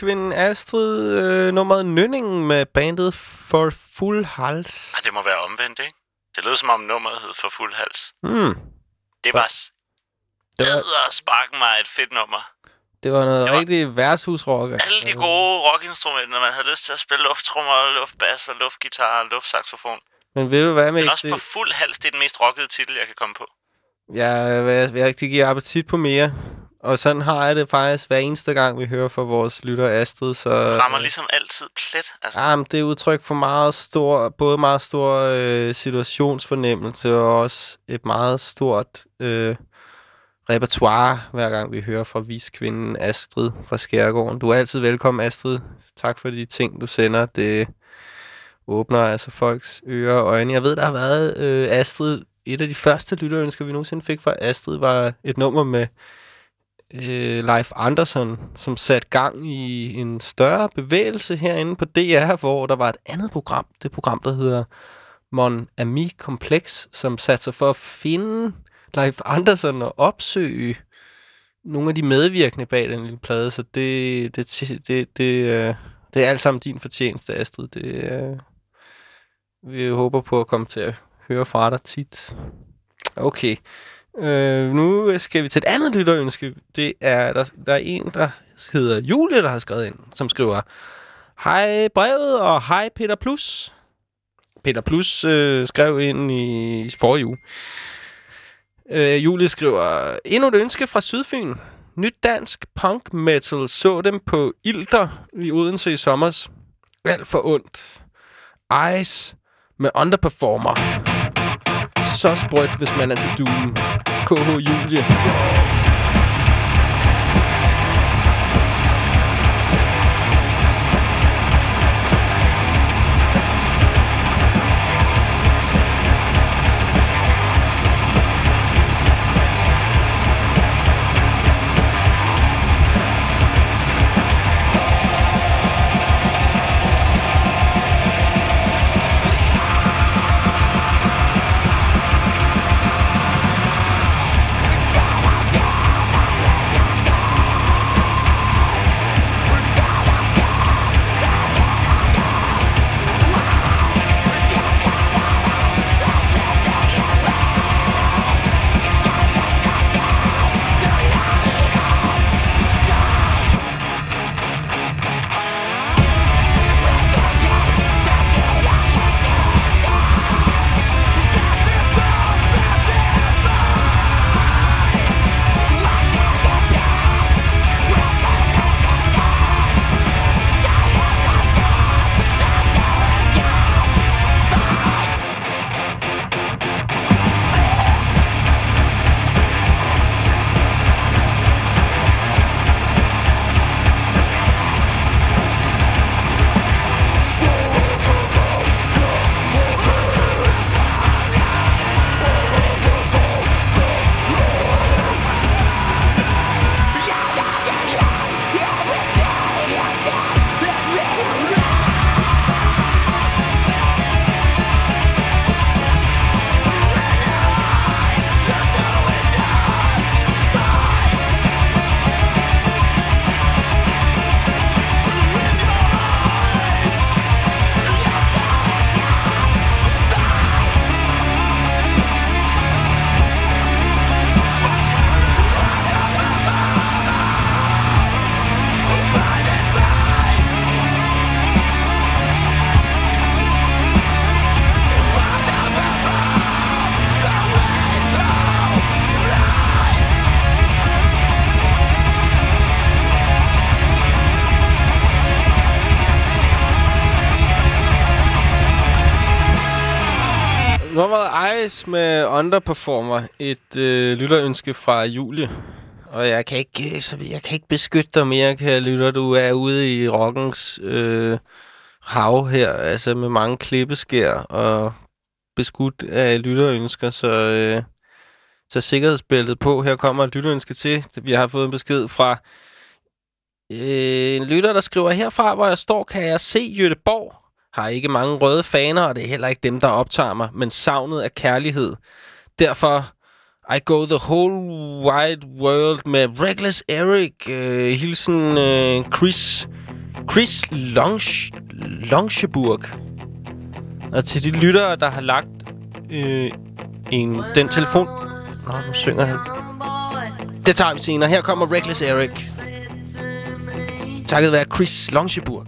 Speaker 1: Viskvinden Astrid, øh, nummeret Nynningen med bandet For Fuld Hals.
Speaker 2: Ej, det må være omvendt, ikke? Det lød som om nummeret hed For Fuld Hals.
Speaker 1: Hmm.
Speaker 2: Det var
Speaker 1: Det var,
Speaker 2: sparken mig et fedt nummer.
Speaker 1: det var noget
Speaker 2: Det var-
Speaker 1: rigtig værtshusrock.
Speaker 2: Alle de gode rockinstrumenter, man havde lyst til at spille lufttrummer, luftbass og luftgitar og luftsaxofon.
Speaker 1: Men ved du hvad med
Speaker 2: Men også for fuld hals, det er den mest rockede titel, jeg kan komme på.
Speaker 1: Ja, jeg, jeg, det giver appetit på mere. Og sådan har jeg det faktisk hver eneste gang, vi hører fra vores lytter Astrid. Så,
Speaker 2: Rammer ligesom altid plet. Altså,
Speaker 1: Ja, men det er udtryk for meget stor, både meget stor øh, situationsfornemmelse og også et meget stort øh, repertoire, hver gang vi hører fra viskvinden Astrid fra Skærgården. Du er altid velkommen, Astrid. Tak for de ting, du sender. Det åbner altså folks ører og øjne. Jeg ved, der har været øh, Astrid. Et af de første lytterønsker, vi nogensinde fik fra Astrid, var et nummer med øh, Leif Andersen, som satte gang i en større bevægelse herinde på DR, hvor der var et andet program, det program, der hedder Mon Ami Complex, som satte sig for at finde Leif Andersen og opsøge nogle af de medvirkende bag den lille plade, så det, det, det, det, det, øh, det er alt sammen din fortjeneste, Astrid. Det, øh, vi håber på at komme til at høre fra dig tit. Okay. Øh, nu skal vi til et andet lytterønske. Det er, der, der er en, der hedder Julie, der har skrevet ind, som skriver, Hej brevet, og hej Peter Plus. Peter Plus øh, skrev ind i, i forrige uge. Øh, Julie skriver, endnu et ønske fra Sydfyn. Nyt dansk punk metal så dem på Ilter i Odense i sommers. Alt for ondt. Ice med underperformer. Så sprødt, hvis man er til Doom. KH Julie. Nummeret med Underperformer. Et øh, lytterønske fra Julie. Og jeg kan ikke, øh, så jeg kan ikke beskytte dig mere, kære lytter. Du er ude i rockens øh, hav her, altså med mange klippeskær og beskudt af lytterønsker, så øh, tag sikkerhedsbæltet på. Her kommer et lytterønske til. Vi har fået en besked fra øh, en lytter, der skriver, herfra hvor jeg står, kan jeg se Jødeborg. Har ikke mange røde faner, og det er heller ikke dem, der optager mig, men savnet af kærlighed. Derfor I go the whole wide world med Reckless Eric. Øh, hilsen øh, Chris, Chris Longe, Longeburg. Og til de lyttere, der har lagt øh, en, den telefon... Nå, nu synger han. Det tager vi senere. Her kommer Reckless Eric. Takket være Chris Longeburg.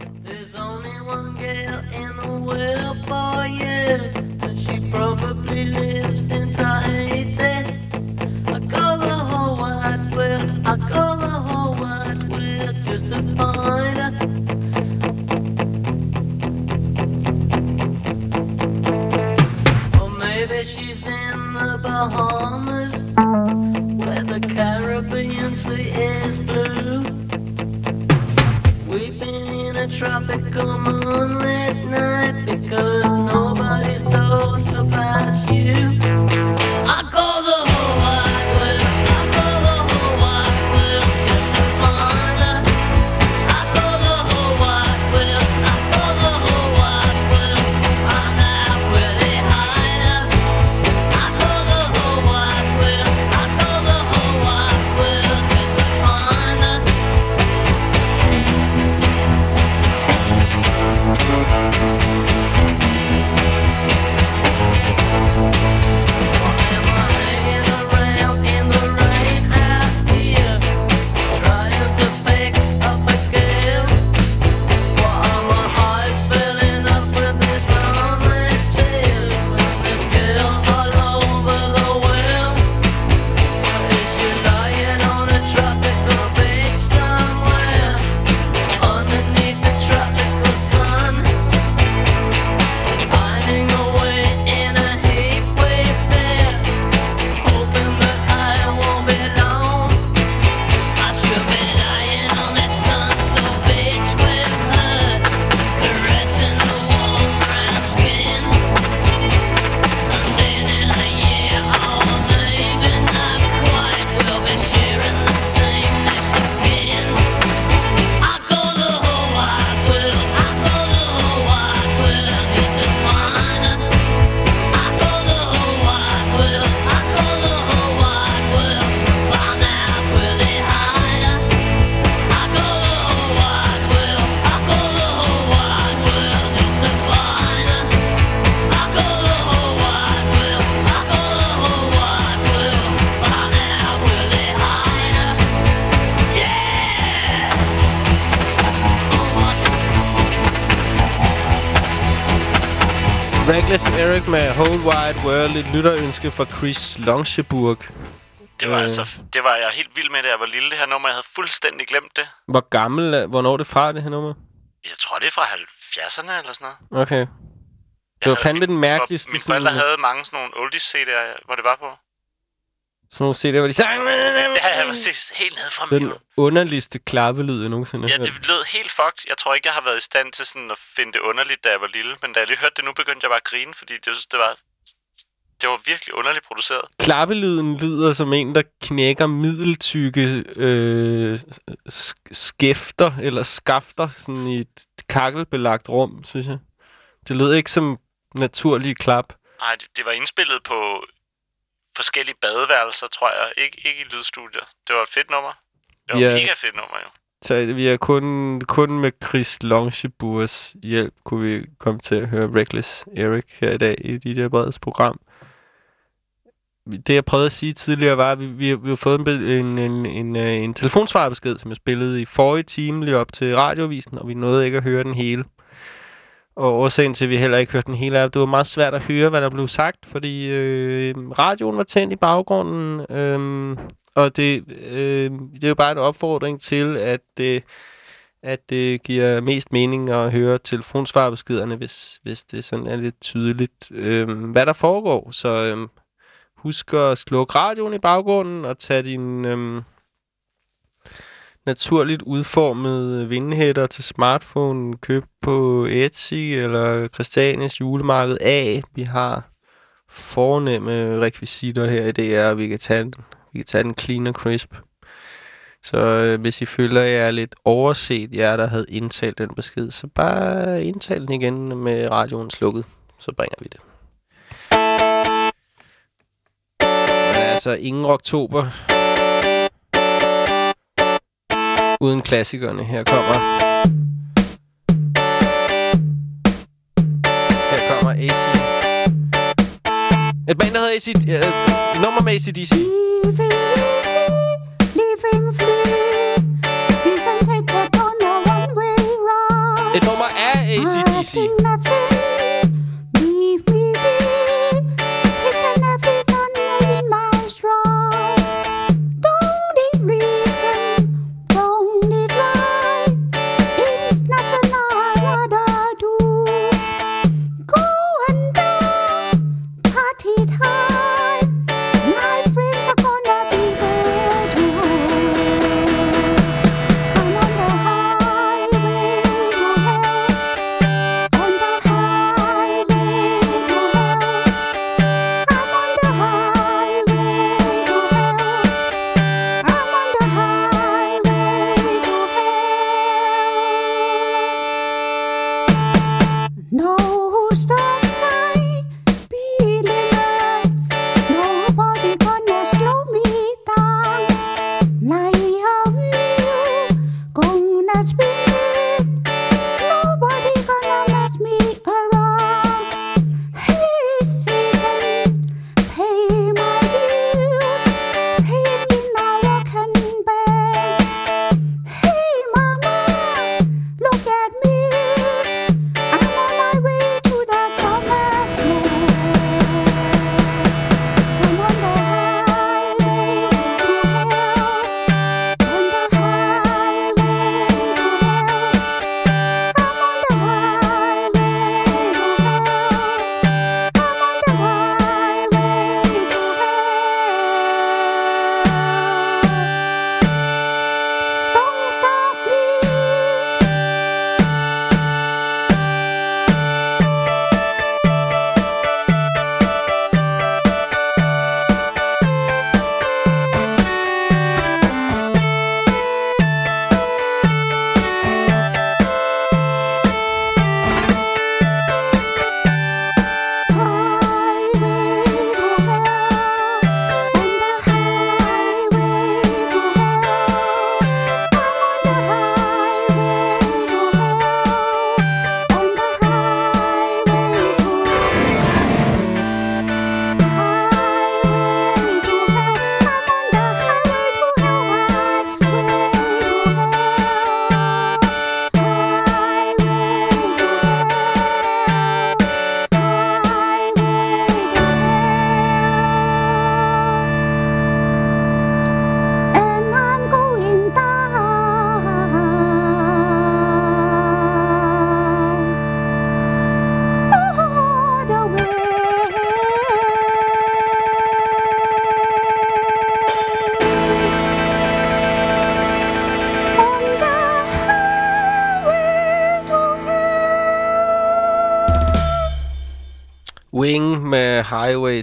Speaker 21: For you. She probably lives since I ate it. I world, I world just to find her. Or maybe she's in the Bahamas, where the Caribbean Sea is blue. In a tropical moonlit night because nobody's told about you. I
Speaker 1: Reckless Eric med Whole Wide World. Et lytterønske fra Chris Longeburg.
Speaker 2: Det var
Speaker 1: Øh,
Speaker 2: altså, det var jeg helt vild med, da jeg var lille. Det her nummer, jeg havde fuldstændig glemt det.
Speaker 1: Hvor gammel. Hvornår er det fra, det her nummer?
Speaker 2: Jeg tror, det er fra 70'erne eller sådan noget.
Speaker 1: Okay. Det var fandme den mærkeligste...
Speaker 2: Mine forældre havde mange sådan nogle oldies-CD'er, hvor det var på.
Speaker 1: Sådan nogle CD'er, hvor de sang...
Speaker 2: Ja, set helt ned fra
Speaker 1: Den underligste klappelyd, jeg nogensinde
Speaker 2: Ja, det lød helt fucked. Jeg tror ikke, jeg har været i stand til sådan at finde det underligt, da jeg var lille. Men da jeg lige hørte det nu, begyndte jeg bare at grine, fordi det, jeg synes, det var, det var virkelig underligt produceret.
Speaker 1: Klappelyden lyder som en, der knækker middeltykke øh, sk- skæfter eller skafter sådan i et kakkelbelagt rum, synes jeg. Det lød ikke som naturlige klap.
Speaker 2: Nej, det, det var indspillet på forskellige badeværelser, tror jeg. Ikke, ikke i lydstudier. Det var et fedt nummer. Det var
Speaker 1: Ja.
Speaker 2: mega fedt nummer, jo.
Speaker 1: Så vi er kun, kun med Chris Longeburgs hjælp, kunne vi komme til at høre Reckless Eric her i dag i dit der breds program. Det jeg prøvede at sige tidligere var, at vi, vi, vi har fået en, en, en, en, øh, en telefonsvarbesked, som jeg spillede i forrige time lige op til radiovisen, og vi nåede ikke at høre den hele. Og årsagen til, at vi heller ikke hørte den hele, er, at det var meget svært at høre, hvad der blev sagt, fordi øh, radioen var tændt i baggrunden, øh, og det, øh, det er jo bare en opfordring til, at, øh,
Speaker 22: at det giver mest mening at høre telefonsvarbeskederne, hvis, hvis det sådan er lidt tydeligt, øh, hvad der foregår. Så øh, husk at slukke radioen i baggrunden og tage din Øh, naturligt udformede øh, vindhætter til smartphone køb på Etsy eller Christianias julemarked A. Vi har fornemme rekvisitter her i DR, og vi kan tage den, vi kan tage den clean og crisp. Så øh, hvis I føler, at jeg er lidt overset, jer der havde indtalt den besked, så bare indtal den igen med radioen slukket. Så bringer vi det. Men altså, ingen oktober. Uden klassikerne. Her kommer... Her kommer AC. Et band, der hedder AC... Øh, nummer med ACDC.
Speaker 1: Living easy, living free. Season ticket on a one-way ride.
Speaker 22: Et nummer af ACDC.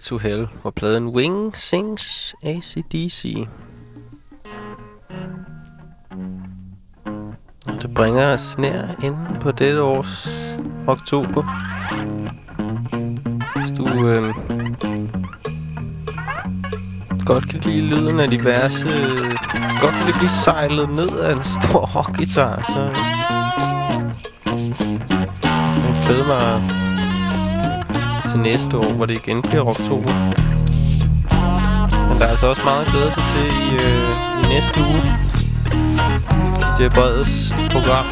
Speaker 1: To Hell.
Speaker 22: Og pladen Wing sings ACDC. Det bringer os nær enden på dette års oktober. Hvis du øh, godt kan lide lyden af diverse... Hvis godt kan lide blive sejlet ned af en stor rockgitar, så... Den fed mig til næste år, hvor det igen bliver oktober. Men der er altså også meget at glæde sig til i, øh, i næste uge. DJ Breds program.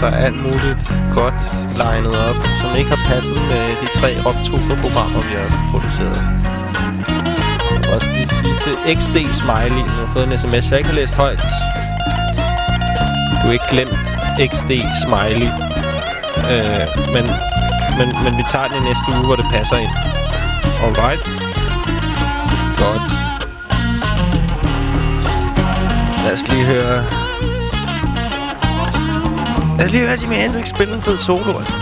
Speaker 22: Der er alt muligt godt legnet op, som ikke har passet med de tre oktoberprogrammer, vi har produceret. Jeg vil også lige sige til XD Smiley, nu har fået en sms, jeg ikke har læst højt.
Speaker 1: Du er ikke glemt XD Smiley. Øh, men, men, men vi tager den i næste uge, hvor det passer ind. Alright. Godt. Lad os lige høre... Lad os lige høre Jimi Hendrix spille en fed solo, altså.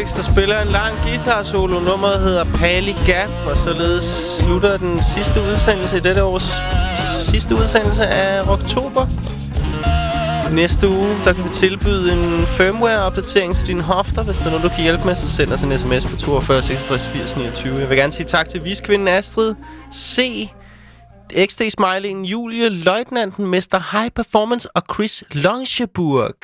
Speaker 1: Felix, der spiller en lang guitar solo. Nummeret hedder Pali Gap, og således slutter den sidste udsendelse i dette års sidste udsendelse af Oktober. Næste uge, der kan vi tilbyde en firmware-opdatering til dine hofter. Hvis der er noget, du kan hjælpe med, så send os en sms på 42 66 80 29. Jeg vil gerne sige tak til viskvinden Astrid C. XD Smiling, Julie, Løjtnanten, Mester High Performance og Chris Longeburg.